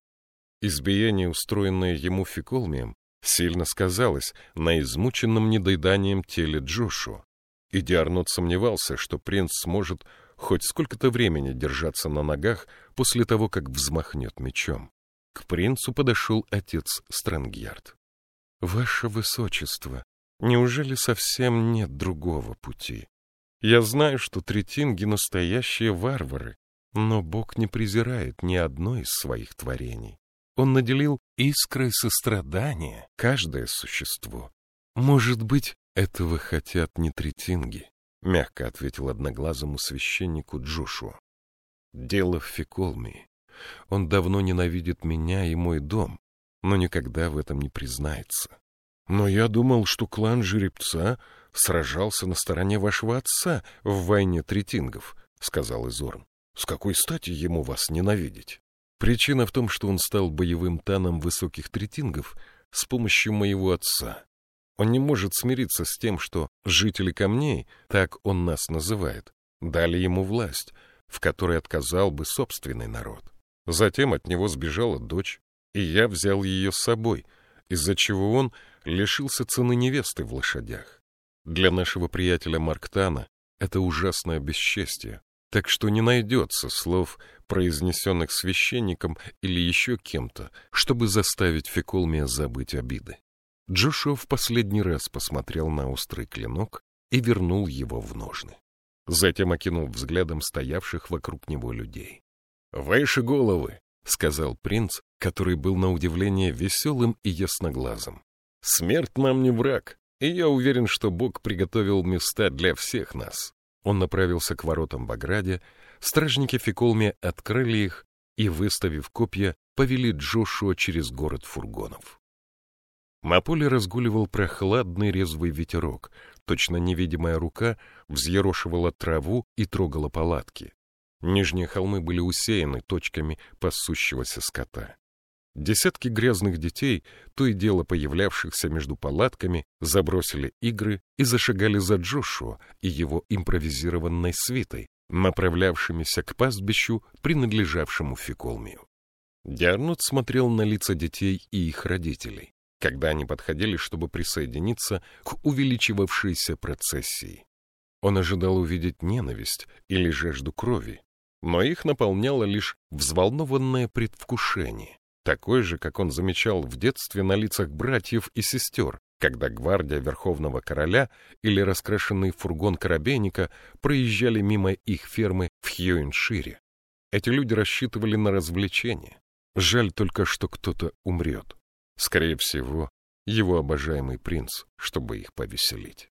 Избиение, устроенное ему фиколмием, сильно сказалось на измученном недоеданием теле Джошуа, и Диарнот сомневался, что принц сможет хоть сколько-то времени держаться на ногах после того, как взмахнет мечом. К принцу подошел отец Стрэнгьярд. — Ваше Высочество, неужели совсем нет другого пути? Я знаю, что третинги — настоящие варвары, но Бог не презирает ни одно из своих творений. Он наделил искрой сострадания каждое существо. Может быть, этого хотят не третинги, — мягко ответил одноглазому священнику Джошуа. Дело в Фиколмии. Он давно ненавидит меня и мой дом, но никогда в этом не признается. Но я думал, что клан Жеребца сражался на стороне вашего отца в войне третингов, — сказал Изорн. С какой стати ему вас ненавидеть? Причина в том, что он стал боевым таном высоких третингов с помощью моего отца. Он не может смириться с тем, что жители камней, так он нас называет, дали ему власть, в которой отказал бы собственный народ. Затем от него сбежала дочь, и я взял ее с собой, из-за чего он лишился цены невесты в лошадях. Для нашего приятеля Марктана это ужасное бесчестие, так что не найдется слов, произнесенных священником или еще кем-то, чтобы заставить Феколмия забыть обиды. Джошуа в последний раз посмотрел на острый клинок и вернул его в ножны. Затем окинул взглядом стоявших вокруг него людей. «Выше головы!» — сказал принц, который был на удивление веселым и ясноглазым. «Смерть нам не враг, и я уверен, что Бог приготовил места для всех нас. Он направился к воротам в ограде, стражники Фиколми открыли их и, выставив копья, повели Джошуа через город фургонов. На поле разгуливал прохладный резвый ветерок, точно невидимая рука взъерошивала траву и трогала палатки. Нижние холмы были усеяны точками пасущегося скота. Десятки грязных детей, то и дело появлявшихся между палатками, забросили игры и зашагали за Джошуа и его импровизированной свитой, направлявшимися к пастбищу, принадлежавшему Фиколмию. Диарнот смотрел на лица детей и их родителей, когда они подходили, чтобы присоединиться к увеличивавшейся процессии. Он ожидал увидеть ненависть или жажду крови, но их наполняло лишь взволнованное предвкушение такой же, как он замечал в детстве на лицах братьев и сестер, когда гвардия Верховного Короля или раскрашенный фургон Коробейника проезжали мимо их фермы в Хьюиншире. Эти люди рассчитывали на развлечение. Жаль только, что кто-то умрет. Скорее всего, его обожаемый принц, чтобы их повеселить.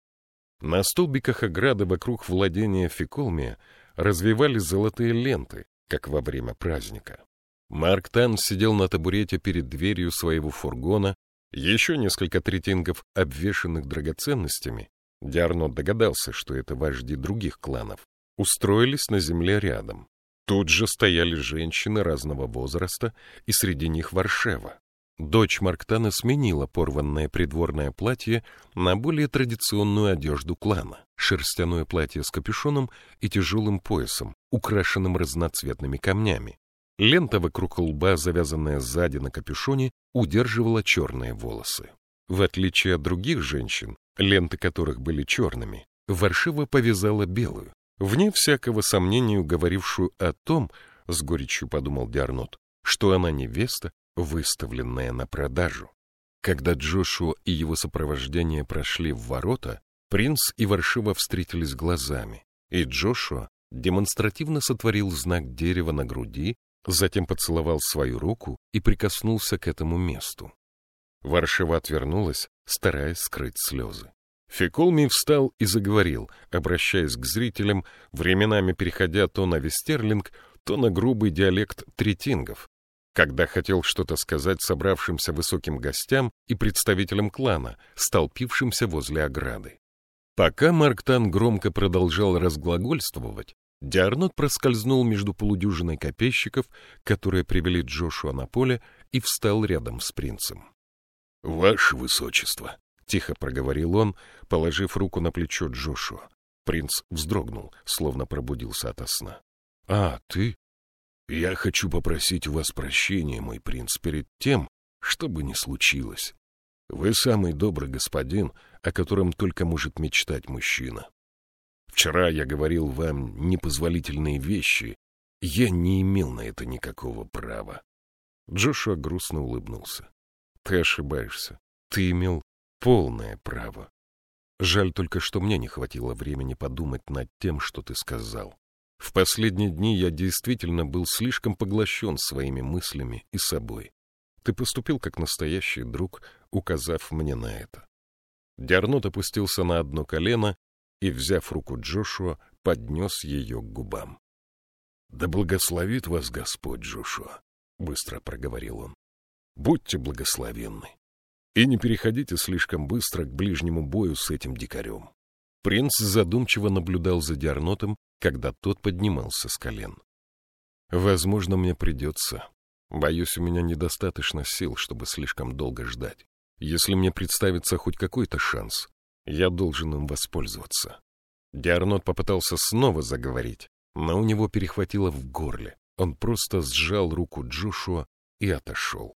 На столбиках ограды вокруг владения Фиколмия развивались золотые ленты, как во время праздника. Марк Тан сидел на табурете перед дверью своего фургона, еще несколько третингов, обвешанных драгоценностями, Диарнот догадался, что это вожди других кланов, устроились на земле рядом. Тут же стояли женщины разного возраста, и среди них Варшева. Дочь Марктана сменила порванное придворное платье на более традиционную одежду клана — шерстяное платье с капюшоном и тяжелым поясом, украшенным разноцветными камнями. Лента вокруг лба, завязанная сзади на капюшоне, удерживала черные волосы. В отличие от других женщин, ленты которых были черными, Варшива повязала белую, вне всякого сомнения говорившую о том, с горечью подумал Диарнот, что она невеста, выставленная на продажу. Когда Джошуа и его сопровождение прошли в ворота, принц и Варшива встретились глазами, и Джошуа демонстративно сотворил знак дерева на груди, затем поцеловал свою руку и прикоснулся к этому месту. Варшива отвернулась, стараясь скрыть слезы. Феколми встал и заговорил, обращаясь к зрителям, временами переходя то на вестерлинг, то на грубый диалект третингов, когда хотел что-то сказать собравшимся высоким гостям и представителям клана, столпившимся возле ограды. Пока Марктан громко продолжал разглагольствовать, Диарнот проскользнул между полудюжиной копейщиков, которые привели Джошуа на поле, и встал рядом с принцем. — Ваше Высочество! — тихо проговорил он, положив руку на плечо Джошуа. Принц вздрогнул, словно пробудился ото сна. — А, ты? Я хочу попросить у вас прощения, мой принц, перед тем, что бы ни случилось. Вы самый добрый господин, о котором только может мечтать мужчина. Вчера я говорил вам непозволительные вещи. Я не имел на это никакого права. Джошуа грустно улыбнулся. Ты ошибаешься. Ты имел полное право. Жаль только, что мне не хватило времени подумать над тем, что ты сказал. В последние дни я действительно был слишком поглощен своими мыслями и собой. Ты поступил как настоящий друг, указав мне на это. Диарнот опустился на одно колено и, взяв руку Джошуа, поднес ее к губам. — Да благословит вас Господь, Джошуа, — быстро проговорил он. — Будьте благословенны и не переходите слишком быстро к ближнему бою с этим дикарем. Принц задумчиво наблюдал за Диарнотом, когда тот поднимался с колен. «Возможно, мне придется. Боюсь, у меня недостаточно сил, чтобы слишком долго ждать. Если мне представится хоть какой-то шанс, я должен им воспользоваться». Диарнот попытался снова заговорить, но у него перехватило в горле. Он просто сжал руку Джошуа и отошел.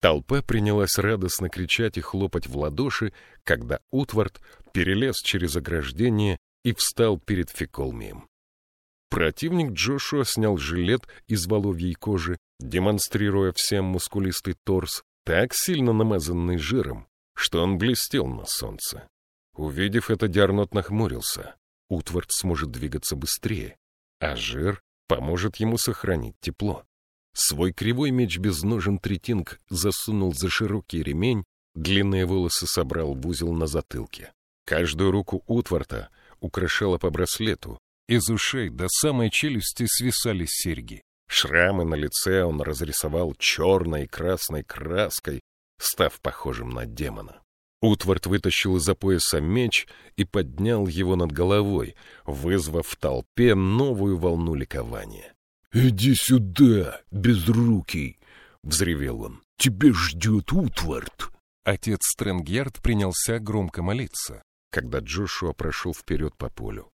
Толпа принялась радостно кричать и хлопать в ладоши, когда Утвард перелез через ограждение и встал перед Феколмием. Противник Джошуа снял жилет из воловьей кожи, демонстрируя всем мускулистый торс, так сильно намазанный жиром, что он блестел на солнце. Увидев это, Диарнот нахмурился. Утвард сможет двигаться быстрее, а жир поможет ему сохранить тепло. Свой кривой меч без ножен Третинг засунул за широкий ремень, длинные волосы собрал в узел на затылке. Каждую руку Утварта украшала по браслету, из ушей до самой челюсти свисали серьги. Шрамы на лице он разрисовал черной и красной краской, став похожим на демона. Утвард вытащил из-за пояса меч и поднял его над головой, вызвав в толпе новую волну ликования. — Иди сюда, безрукий! — взревел он. — Тебе ждет Утвард! Отец Стрэнгьярд принялся громко молиться когда Джошуа прошел вперед по полю.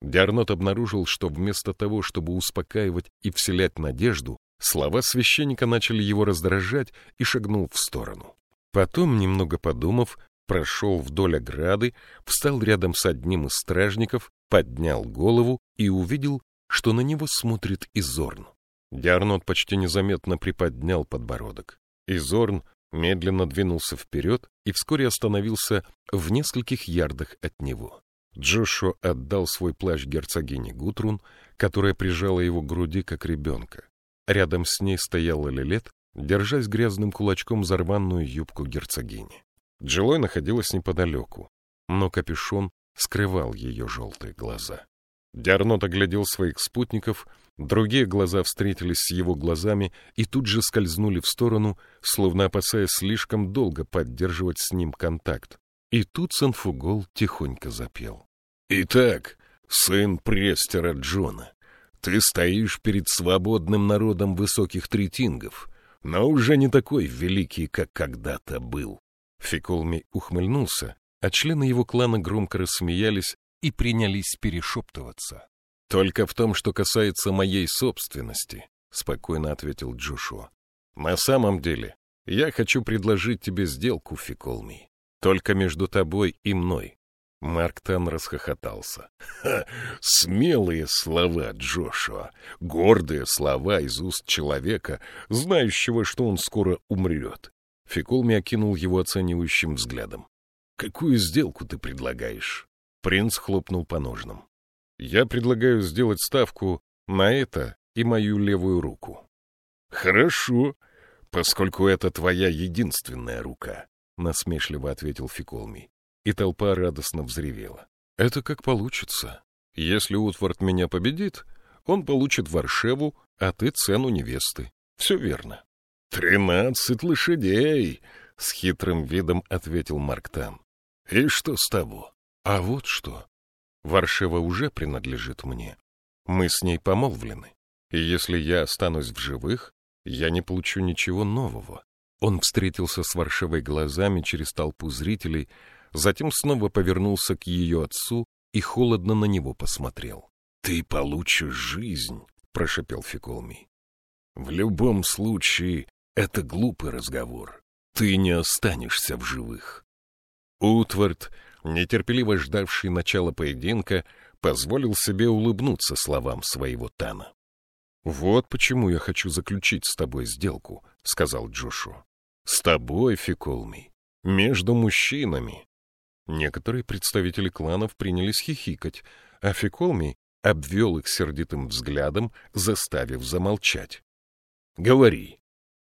Диарнот обнаружил, что вместо того, чтобы успокаивать и вселять надежду, слова священника начали его раздражать и шагнул в сторону. Потом, немного подумав, прошел вдоль ограды, встал рядом с одним из стражников, поднял голову и увидел, что на него смотрит Изорн. Диарнот почти незаметно приподнял подбородок. Изорн медленно двинулся вперед и вскоре остановился в нескольких ярдах от него. Джошуа отдал свой плащ герцогине Гутрун, которая прижала его к груди, как ребенка. Рядом с ней стояла Лилет, держась грязным кулачком за рваную юбку герцогини. Джилой находилась неподалеку, но капюшон скрывал ее желтые глаза. Диарнот оглядел своих спутников, другие глаза встретились с его глазами и тут же скользнули в сторону, словно опасаясь слишком долго поддерживать с ним контакт. И тут Санфугол тихонько запел. «Итак, сын престера Джона, ты стоишь перед свободным народом высоких третингов, но уже не такой великий, как когда-то был». Фиколми ухмыльнулся, а члены его клана громко рассмеялись и принялись перешептываться. «Только в том, что касается моей собственности», — спокойно ответил Джошуа. «На самом деле, я хочу предложить тебе сделку, Фиколми. Только между тобой и мной. Марк Тан расхохотался. Смелые слова Джошуа, гордые слова из уст человека, знающего, что он скоро умрет. Фиколми окинул его оценивающим взглядом. «Какую сделку ты предлагаешь?» Принц хлопнул по ножнам. «Я предлагаю сделать ставку на это и мою левую руку». «Хорошо, поскольку это твоя единственная рука», — насмешливо ответил Фиколми, и толпа радостно взревела. «Это как получится. Если Утвард меня победит, он получит Варшеву, а ты цену невесты. Все верно». «Тринадцать лошадей!» — с хитрым видом ответил Марктан. «И что с того?» «А вот что. Варшева уже принадлежит мне. Мы с ней помолвлены. И если я останусь в живых, я не получу ничего нового. Он встретился с Варшевой глазами через толпу зрителей, затем снова повернулся к ее отцу и холодно на него посмотрел. — Ты получишь жизнь, — прошепел Фиколми. — В любом случае, это глупый разговор. Ты не останешься в живых. Утвард, нетерпеливо ждавший начала поединка, позволил себе улыбнуться словам своего Тана. «Вот почему я хочу заключить с тобой сделку», — сказал Джошуа. «С тобой, Фиколми, между мужчинами». Некоторые представители кланов принялись хихикать, а Фиколми обвел их сердитым взглядом, заставив замолчать. «Говори.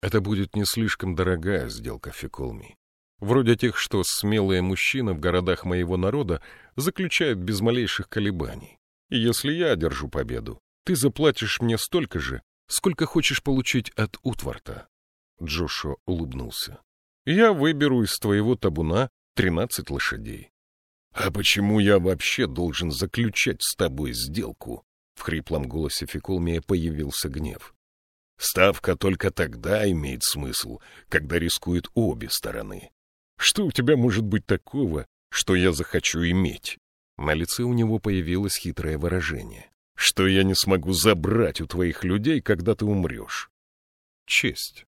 Это будет не слишком дорогая сделка, Фиколми. Вроде тех, что смелые мужчины в городах моего народа заключают без малейших колебаний. И если я одержу победу, ты заплатишь мне столько же, сколько хочешь получить от Утварта. Джошуа улыбнулся. Я выберу из твоего табуна тринадцать лошадей. А почему я вообще должен заключать с тобой сделку? В хриплом голосе Фикулмия появился гнев. Ставка только тогда имеет смысл, когда рискуют обе стороны. Что у тебя может быть такого, что я захочу иметь? На лице у него появилось хитрое выражение что я не смогу забрать у твоих людей, когда ты умрешь. Честь.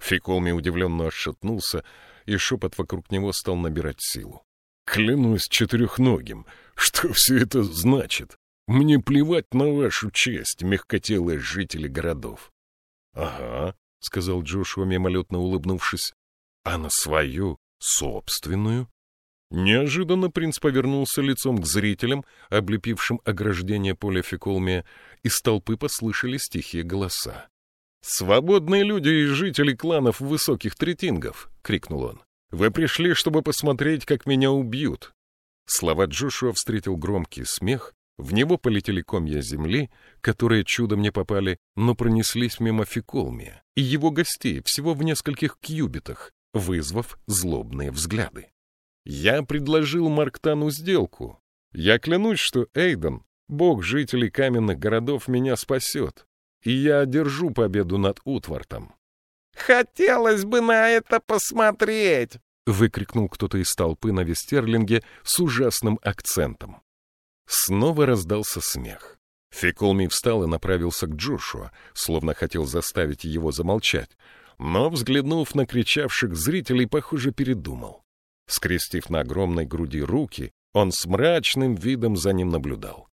Фиколми удивленно отшатнулся, и шепот вокруг него стал набирать силу. Клянусь четырехногим, что все это значит? Мне плевать на вашу честь, мягкотелые жители городов. — Ага, — сказал Джошуа, мимолетно улыбнувшись, — а на свою собственную? Неожиданно принц повернулся лицом к зрителям, облепившим ограждение поля Феколмия, из толпы послышались тихие голоса. «Свободные люди и жители кланов высоких третингов!» — крикнул он. «Вы пришли, чтобы посмотреть, как меня убьют!» Слова Джошуа встретил громкий смех, в него полетели комья земли, которые чудом не попали, но пронеслись мимо Феколмия и его гостей всего в нескольких кьюбитах, вызвав злобные взгляды. Я предложил Марктану сделку. Я клянусь, что Эйден, бог жителей каменных городов, меня спасет, и я одержу победу над Утвартом. «Хотелось бы на это посмотреть!» — выкрикнул кто-то из толпы на Вестерлинге с ужасным акцентом. Снова раздался смех. Феколми встал и направился к Джошуа, словно хотел заставить его замолчать, но, взглянув на кричавших зрителей, похоже, передумал. Скрестив на огромной груди руки, он с мрачным видом за ним наблюдал.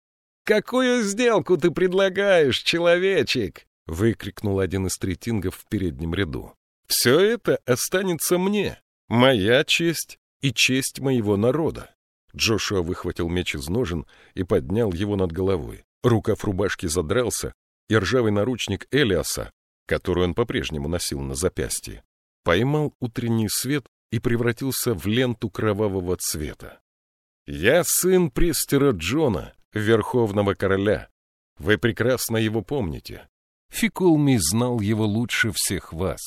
«Какую сделку ты предлагаешь, человечек?» — выкрикнул один из третингов в переднем ряду. «Все это останется мне, моя честь и честь моего народа». Джошуа выхватил меч из ножен и поднял его над головой. Рукав рубашки задрался, и ржавый наручник Элиаса, который он по-прежнему носил на запястье, поймал утренний свет и превратился в ленту кровавого цвета. «Я сын престера Джона, верховного короля. Вы прекрасно его помните. Фикулми знал его лучше всех вас».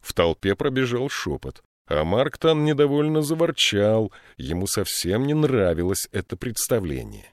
В толпе пробежал шепот, а Марктон недовольно заворчал, ему совсем не нравилось это представление.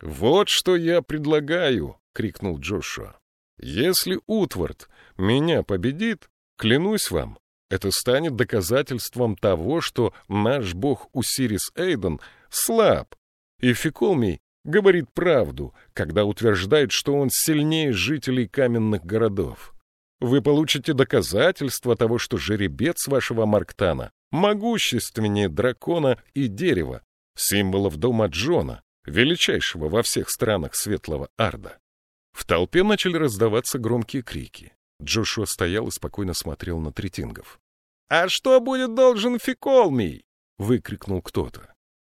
«Вот что я предлагаю!» — крикнул Джошуа. «Если Утвард меня победит, клянусь вам, это станет доказательством того, что наш бог Усирис Эйден слаб, и Фиколмий говорит правду, когда утверждает, что он сильнее жителей каменных городов. Вы получите доказательство того, что жеребец вашего Марктана могущественнее дракона и дерева, символов дома Джона, величайшего во всех странах Светлого Арда. В толпе начали раздаваться громкие крики. Джошуа стоял и спокойно смотрел на третингов. «А что будет должен Фиколмий?» — выкрикнул кто-то.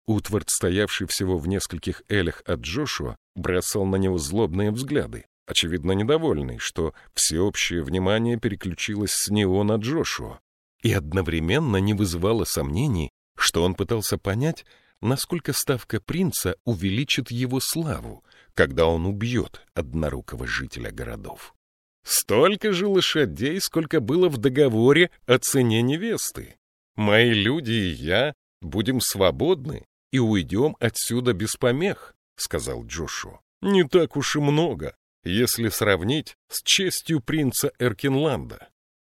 Утвард, стоявший всего в нескольких элях от Джошуа, бросал на него злобные взгляды, очевидно недовольный, что всеобщее внимание переключилось с него на Джошуа, и одновременно не вызывало сомнений, что он пытался понять, насколько ставка принца увеличит его славу, когда он убьет однорукого жителя городов. Столько же лошадей, сколько было в договоре о цене невесты. Мои люди и я будем свободны и уйдем отсюда без помех, — сказал Джошу. Не так уж и много, если сравнить с честью принца Эркинланда.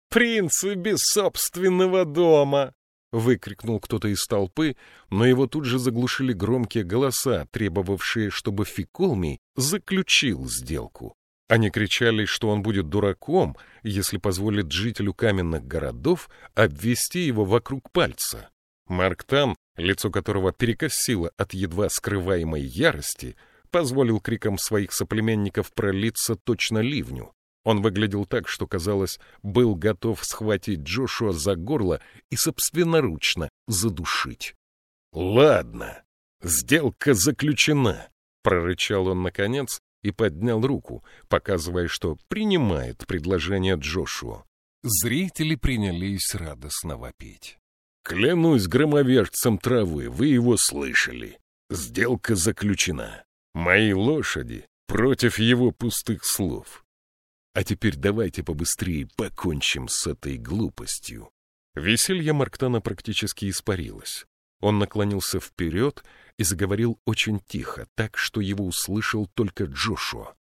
«Принцы без собственного дома!» — выкрикнул кто-то из толпы, но его тут же заглушили громкие голоса, требовавшие, чтобы Фиколмий заключил сделку. Они кричали, что он будет дураком, если позволит жителю каменных городов обвести его вокруг пальца. Марк Тан, лицо которого перекосило от едва скрываемой ярости, позволил крикам своих соплеменников пролиться точно ливню. Он выглядел так, что, казалось, был готов схватить Джошуа за горло и собственноручно задушить. «Ладно, сделка заключена», — прорычал он наконец, и поднял руку, показывая, что принимает предложение Джошуа. Зрители принялись радостно вопить. «Клянусь громовержцем травы, вы его слышали. Сделка заключена. Мои лошади против его пустых слов. А теперь давайте побыстрее покончим с этой глупостью». Веселье Марктана практически испарилось. Он наклонился вперед и заговорил очень тихо, так что его услышал только Джошуа.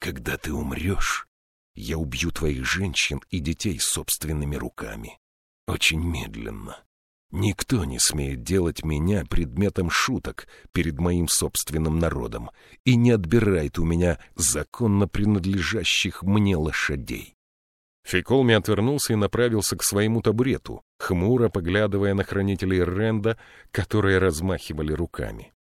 «Когда ты умрешь, я убью твоих женщин и детей собственными руками. Очень медленно. Никто не смеет делать меня предметом шуток перед моим собственным народом и не отбирает у меня законно принадлежащих мне лошадей. Фиколми отвернулся и направился к своему табурету, хмуро поглядывая на хранителей Ренда, которые размахивали руками.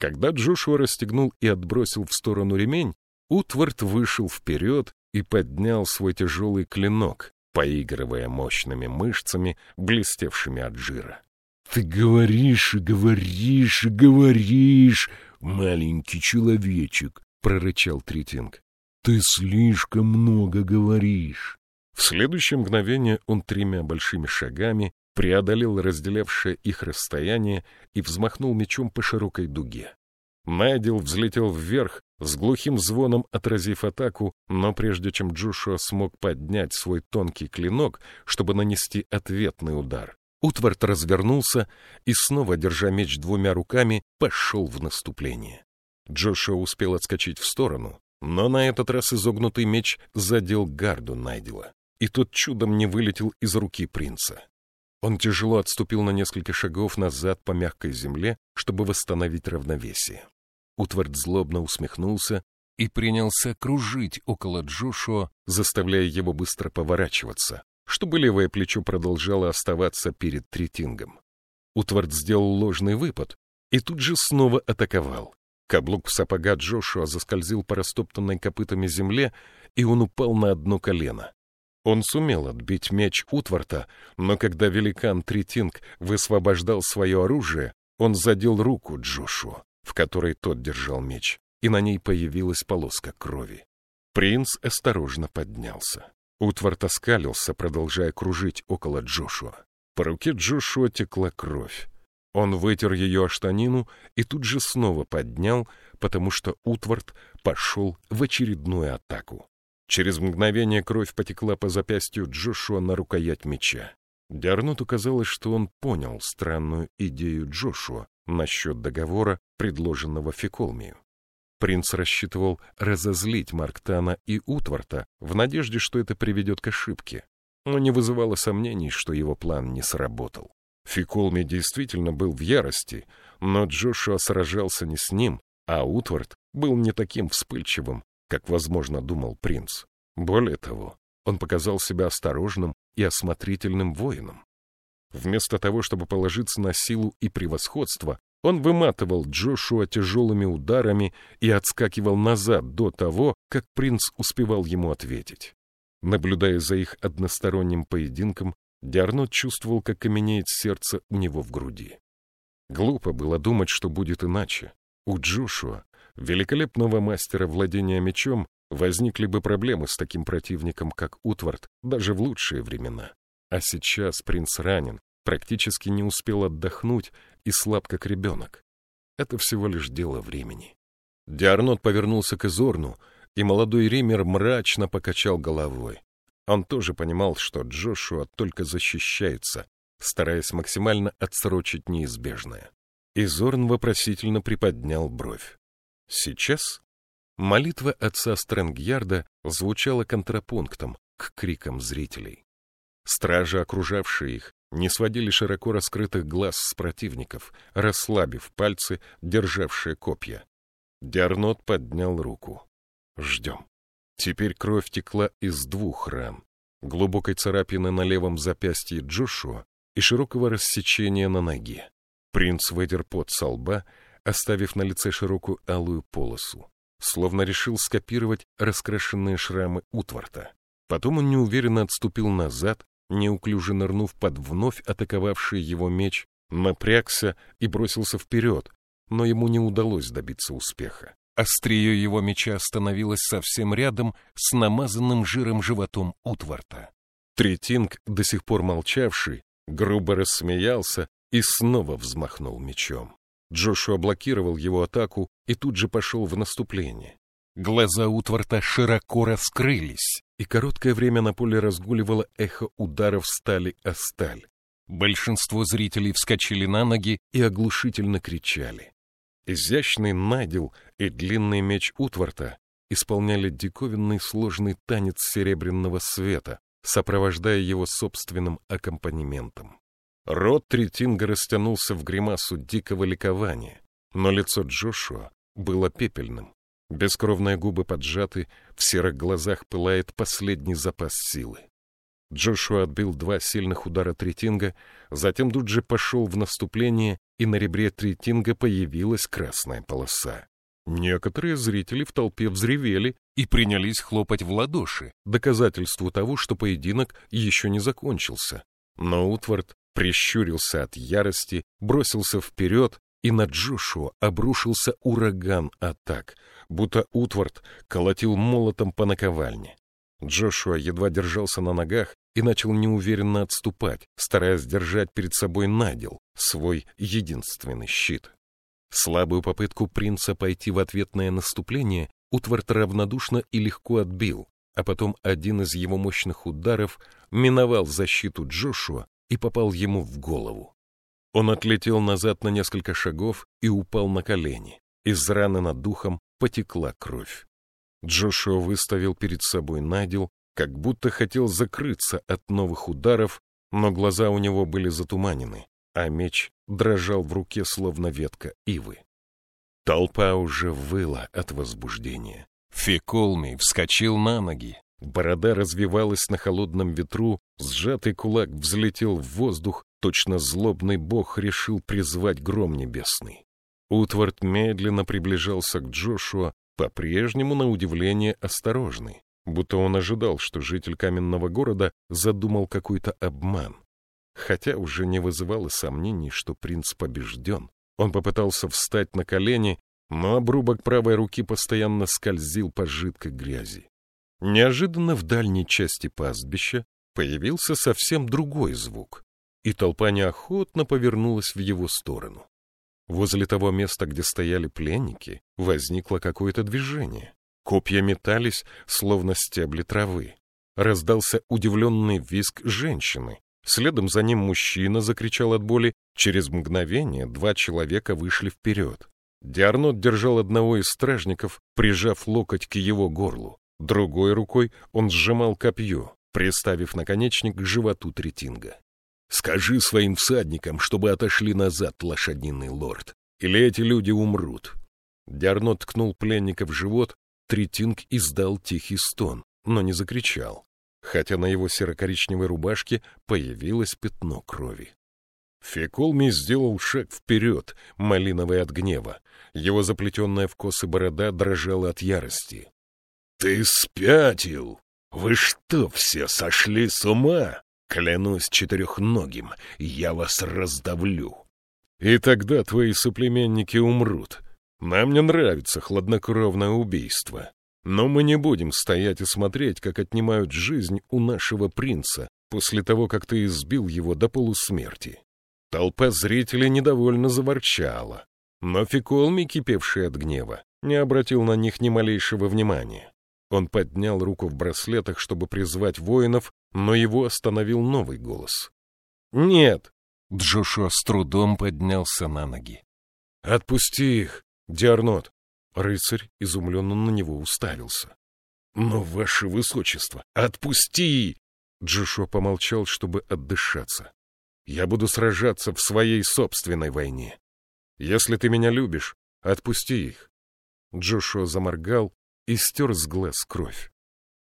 Когда Джошуа расстегнул и отбросил в сторону ремень, Утвард вышел вперед и поднял свой тяжелый клинок, поигрывая мощными мышцами, блестевшими от жира. — Ты говоришь и говоришь и говоришь, маленький человечек, — прорычал Третинг. — Ты слишком много говоришь. В следующее мгновение он тремя большими шагами преодолел разделявшее их расстояние и взмахнул мечом по широкой дуге. Найдел взлетел вверх, с глухим звоном отразив атаку, но прежде чем Джошуа смог поднять свой тонкий клинок, чтобы нанести ответный удар, Утвард развернулся и, снова держа меч двумя руками, пошел в наступление. Джошуа успел отскочить в сторону, но на этот раз изогнутый меч задел гарду Найдела и тот чудом не вылетел из руки принца. Он тяжело отступил на несколько шагов назад по мягкой земле, чтобы восстановить равновесие. Утвард злобно усмехнулся и принялся кружить около Джошуа, заставляя его быстро поворачиваться, чтобы левое плечо продолжало оставаться перед третингом. Утвард сделал ложный выпад и тут же снова атаковал. Каблук сапога Джошуа заскользил по растоптанной копытами земле, и он упал на одно колено. Он сумел отбить меч Утварта, но когда великан Третинг высвобождал свое оружие, он задел руку Джошу, в которой тот держал меч, и на ней появилась полоска крови. Принц осторожно поднялся. Утвард оскалился, продолжая кружить около Джошуа. По руке Джошуа текла кровь. Он вытер ее о штанину и тут же снова поднял, потому что Утвард пошел в очередную атаку. Через мгновение кровь потекла по запястью Джошуа на рукоять меча. Диарноту казалось, что он понял странную идею Джошуа насчет договора, предложенного Феколмию. Принц рассчитывал разозлить Марктана и Утварта в надежде, что это приведет к ошибке, но не вызывало сомнений, что его план не сработал. Фиколми действительно был в ярости, но Джошуа сражался не с ним, а Утвард был не таким вспыльчивым, как, возможно, думал принц. Более того, он показал себя осторожным и осмотрительным воином. Вместо того, чтобы положиться на силу и превосходство, он выматывал Джошуа тяжелыми ударами и отскакивал назад до того, как принц успевал ему ответить. Наблюдая за их односторонним поединком, Диарнот чувствовал, как каменеет сердце у него в груди. Глупо было думать, что будет иначе. У Джошуа, великолепного мастера владения мечом, возникли бы проблемы с таким противником, как Утвард, даже в лучшие времена. А сейчас принц ранен, практически не успел отдохнуть и слаб, как ребенок. Это всего лишь дело времени. Диарнот повернулся к Изорну, и молодой Ример мрачно покачал головой. Он тоже понимал, что Джошуа только защищается, стараясь максимально отсрочить неизбежное. Изорн вопросительно приподнял бровь. Сейчас молитва отца Стрэнгьярда звучала контрапунктом к крикам зрителей. Стражи, окружавшие их, не сводили широко раскрытых глаз с противников, расслабив пальцы, державшие копья. Диарнот поднял руку. «Ждем». Теперь кровь текла из двух ран. Глубокой царапины на левом запястье Джошуа и широкого рассечения на ноге. Принц вытер пот со лба, оставив на лице широкую алую полосу, словно решил скопировать раскрашенные шрамы Утварта. Потом он неуверенно отступил назад, неуклюже нырнув под вновь атаковавший его меч, напрягся и бросился вперед, но ему не удалось добиться успеха. Острие его меча остановилось совсем рядом с намазанным жиром животом Утварта. Третинг, до сих пор молчавший, грубо рассмеялся и снова взмахнул мечом. Джошуа блокировал его атаку и тут же пошел в наступление. Глаза Утварта широко раскрылись, и короткое время на поле разгуливало эхо ударов стали о сталь. Большинство зрителей вскочили на ноги и оглушительно кричали. Изящный надел и длинный меч Утварта исполняли диковинный сложный танец серебряного света, сопровождая его собственным аккомпанементом. Рот Третинга растянулся в гримасу дикого ликования, но лицо Джошуа было пепельным. Бескровные губы поджаты, в серых глазах пылает последний запас силы. Джошуа отбил два сильных удара Третинга, затем же пошел в наступление, и на ребре Третинга появилась красная полоса. Некоторые зрители в толпе взревели и принялись хлопать в ладоши, доказательству того, что поединок еще не закончился. Но Утвард прищурился от ярости, бросился вперед, и на Джошуа обрушился ураган атак, будто Утвард колотил молотом по наковальне. Джошуа едва держался на ногах и начал неуверенно отступать, стараясь держать перед собой надел, свой единственный щит. Слабую попытку принца пойти в ответное наступление Утвард равнодушно и легко отбил, а потом один из его мощных ударов миновал защиту Джошуа и попал ему в голову. Он отлетел назад на несколько шагов и упал на колени. Из раны над духом потекла кровь. Джошуа выставил перед собой надел, как будто хотел закрыться от новых ударов, но глаза у него были затуманены, а меч дрожал в руке, словно ветка ивы. Толпа уже выла от возбуждения. Феколми вскочил на ноги. Борода развивалась на холодном ветру, сжатый кулак взлетел в воздух, точно злобный бог решил призвать гром небесный. Утвард медленно приближался к Джошуа, по-прежнему, на удивление, осторожный, будто он ожидал, что житель каменного города задумал какой-то обман. Хотя уже не вызывало сомнений, что принц побежден. Он попытался встать на колени, но обрубок правой руки постоянно скользил по жидкой грязи. Неожиданно в дальней части пастбища появился совсем другой звук. И толпа неохотно повернулась в его сторону. Возле того места, где стояли пленники, возникло какое-то движение. Копья метались, словно стебли травы. Раздался удивленный визг женщины. Следом за ним мужчина закричал от боли. Через мгновение два человека вышли вперед. Диарнот держал одного из стражников, прижав локоть к его горлу. Другой рукой он сжимал копье, приставив наконечник к животу Третинга. «Скажи своим всадникам, чтобы отошли назад, лошадиный лорд, или эти люди умрут». Диарнот ткнул пленника в живот, Третинг издал тихий стон, но не закричал, хотя на его серо-коричневой рубашке появилось пятно крови. Феколми сделал шаг вперед, малиновый от гнева. Его заплетенная в косы борода дрожала от ярости. — Ты спятил! Вы что, все сошли с ума? Клянусь четырехногим, я вас раздавлю. И тогда твои соплеменники умрут. Нам не нравится хладнокровное убийство. Но мы не будем стоять и смотреть, как отнимают жизнь у нашего принца после того, как ты избил его до полусмерти. Толпа зрителей недовольно заворчала, но Фиколми, кипевший от гнева, не обратил на них ни малейшего внимания. Он поднял руку в браслетах, чтобы призвать воинов, но его остановил новый голос. «Нет!» Джошуа с трудом поднялся на ноги. «Отпусти их, Диарнот!» Рыцарь изумленно на него уставился. «Но, ваше высочество, отпусти!» Джошуа помолчал, чтобы отдышаться. Я буду сражаться в своей собственной войне. Если ты меня любишь, отпусти их. Джошуа заморгал и стер с глаз кровь.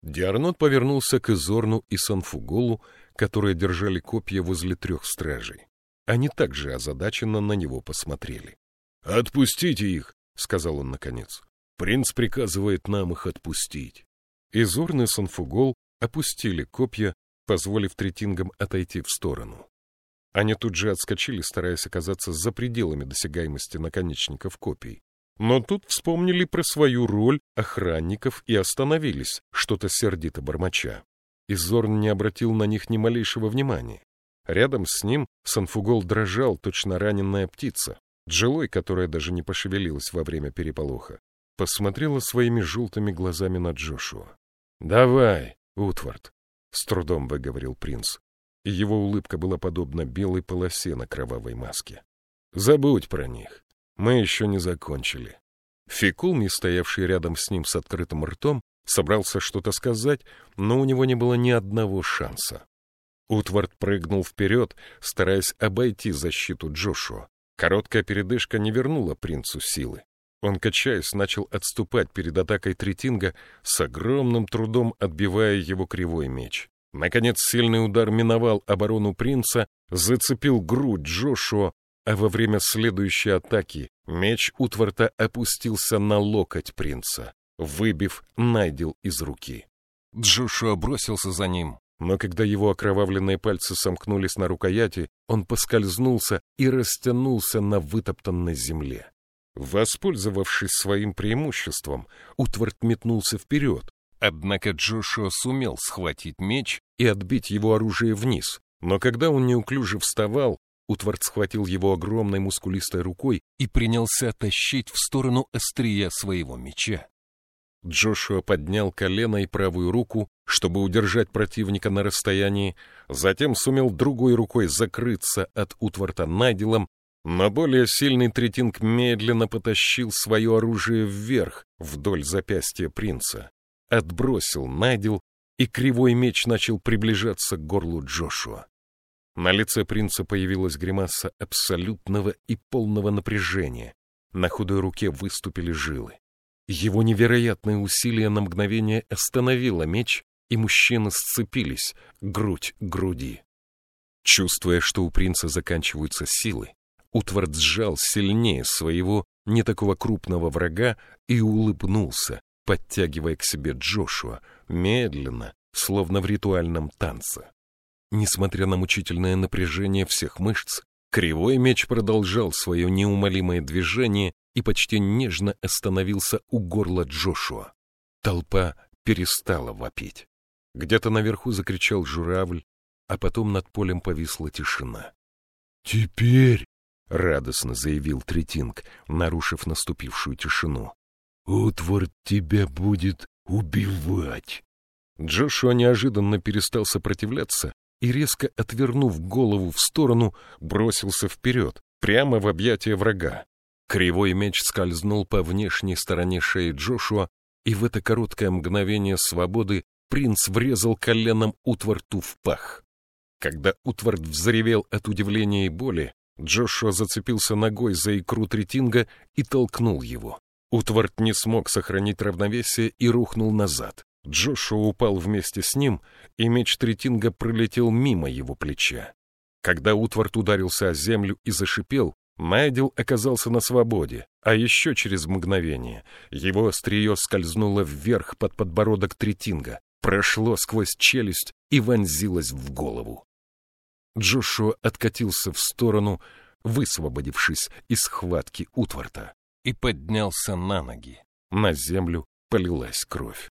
Диарнот повернулся к Изорну и Санфуголу, которые держали копья возле трех стражей. Они также озадаченно на него посмотрели. — Отпустите их, — сказал он наконец. — Принц приказывает нам их отпустить. Изорн и Санфугол опустили копья, позволив третингам отойти в сторону. Они тут же отскочили, стараясь оказаться за пределами досягаемости наконечников копий. Но тут вспомнили про свою роль охранников и остановились, что-то сердито бормоча. Изорн не обратил на них ни малейшего внимания. Рядом с ним Санфугол дрожал, точно раненная птица. Джилой, которая даже не пошевелилась во время переполоха, посмотрела своими желтыми глазами на Джошуа. — Давай, Утвард, — с трудом выговорил принц и его улыбка была подобна белой полосе на кровавой маске. «Забудь про них. Мы еще не закончили». Фикулми, стоявший рядом с ним с открытым ртом, собрался что-то сказать, но у него не было ни одного шанса. Утвард прыгнул вперед, стараясь обойти защиту Джошуа. Короткая передышка не вернула принцу силы. Он, качаясь, начал отступать перед атакой Третинга, с огромным трудом отбивая его кривой меч. Наконец сильный удар миновал оборону принца, зацепил грудь Джошуа, а во время следующей атаки меч Утварта опустился на локоть принца, выбив Найдел из руки. Джошуа бросился за ним, но когда его окровавленные пальцы сомкнулись на рукояти, он поскользнулся и растянулся на вытоптанной земле. Воспользовавшись своим преимуществом, Утвард метнулся вперед, Однако Джошуа сумел схватить меч и отбить его оружие вниз, но когда он неуклюже вставал, Утвард схватил его огромной мускулистой рукой и принялся тащить в сторону острия своего меча. Джошуа поднял колено и правую руку, чтобы удержать противника на расстоянии, затем сумел другой рукой закрыться от Утварта наделом, но более сильный третинг медленно потащил свое оружие вверх вдоль запястья принца отбросил Найдел, и кривой меч начал приближаться к горлу Джошуа. На лице принца появилась гримаса абсолютного и полного напряжения. На худой руке выступили жилы. Его невероятное усилие на мгновение остановило меч, и мужчины сцепились, грудь к груди. Чувствуя, что у принца заканчиваются силы, Утвард сжал сильнее своего, не такого крупного врага, и улыбнулся, подтягивая к себе Джошуа, медленно, словно в ритуальном танце. Несмотря на мучительное напряжение всех мышц, кривой меч продолжал свое неумолимое движение и почти нежно остановился у горла Джошуа. Толпа перестала вопить. Где-то наверху закричал журавль, а потом над полем повисла тишина. Теперь, — радостно заявил Третинг, нарушив наступившую тишину, — Утвард тебя будет убивать. Джошуа неожиданно перестал сопротивляться и, резко отвернув голову в сторону, бросился вперед, прямо в объятия врага. Кривой меч скользнул по внешней стороне шеи Джошуа, и в это короткое мгновение свободы принц врезал коленом Утварту в пах. Когда Утвард взревел от удивления и боли, Джошуа зацепился ногой за икру Третинга и толкнул его. Утвард не смог сохранить равновесие и рухнул назад. Джошуа упал вместе с ним, и меч Третинга пролетел мимо его плеча. Когда Утвард ударился о землю и зашипел, Майдел оказался на свободе, а еще через мгновение его острие скользнуло вверх под подбородок Третинга, прошло сквозь челюсть и вонзилось в голову. Джошуа откатился в сторону, высвободившись из схватки Утварта, и поднялся на ноги. На землю полилась кровь.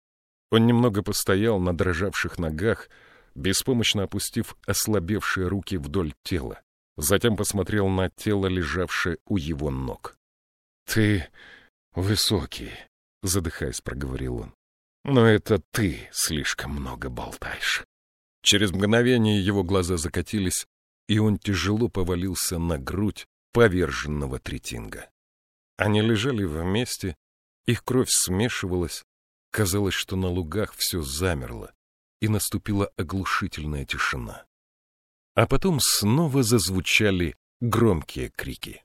Он немного постоял на дрожавших ногах, беспомощно опустив ослабевшие руки вдоль тела. Затем посмотрел на тело, лежавшее у его ног. — Ты высокий, — задыхаясь, проговорил он. — Но это ты слишком много болтаешь. Через мгновение его глаза закатились, и он тяжело повалился на грудь поверженного третинга. Они лежали вместе, их кровь смешивалась, казалось, что на лугах все замерло, и наступила оглушительная тишина. А потом снова зазвучали громкие крики.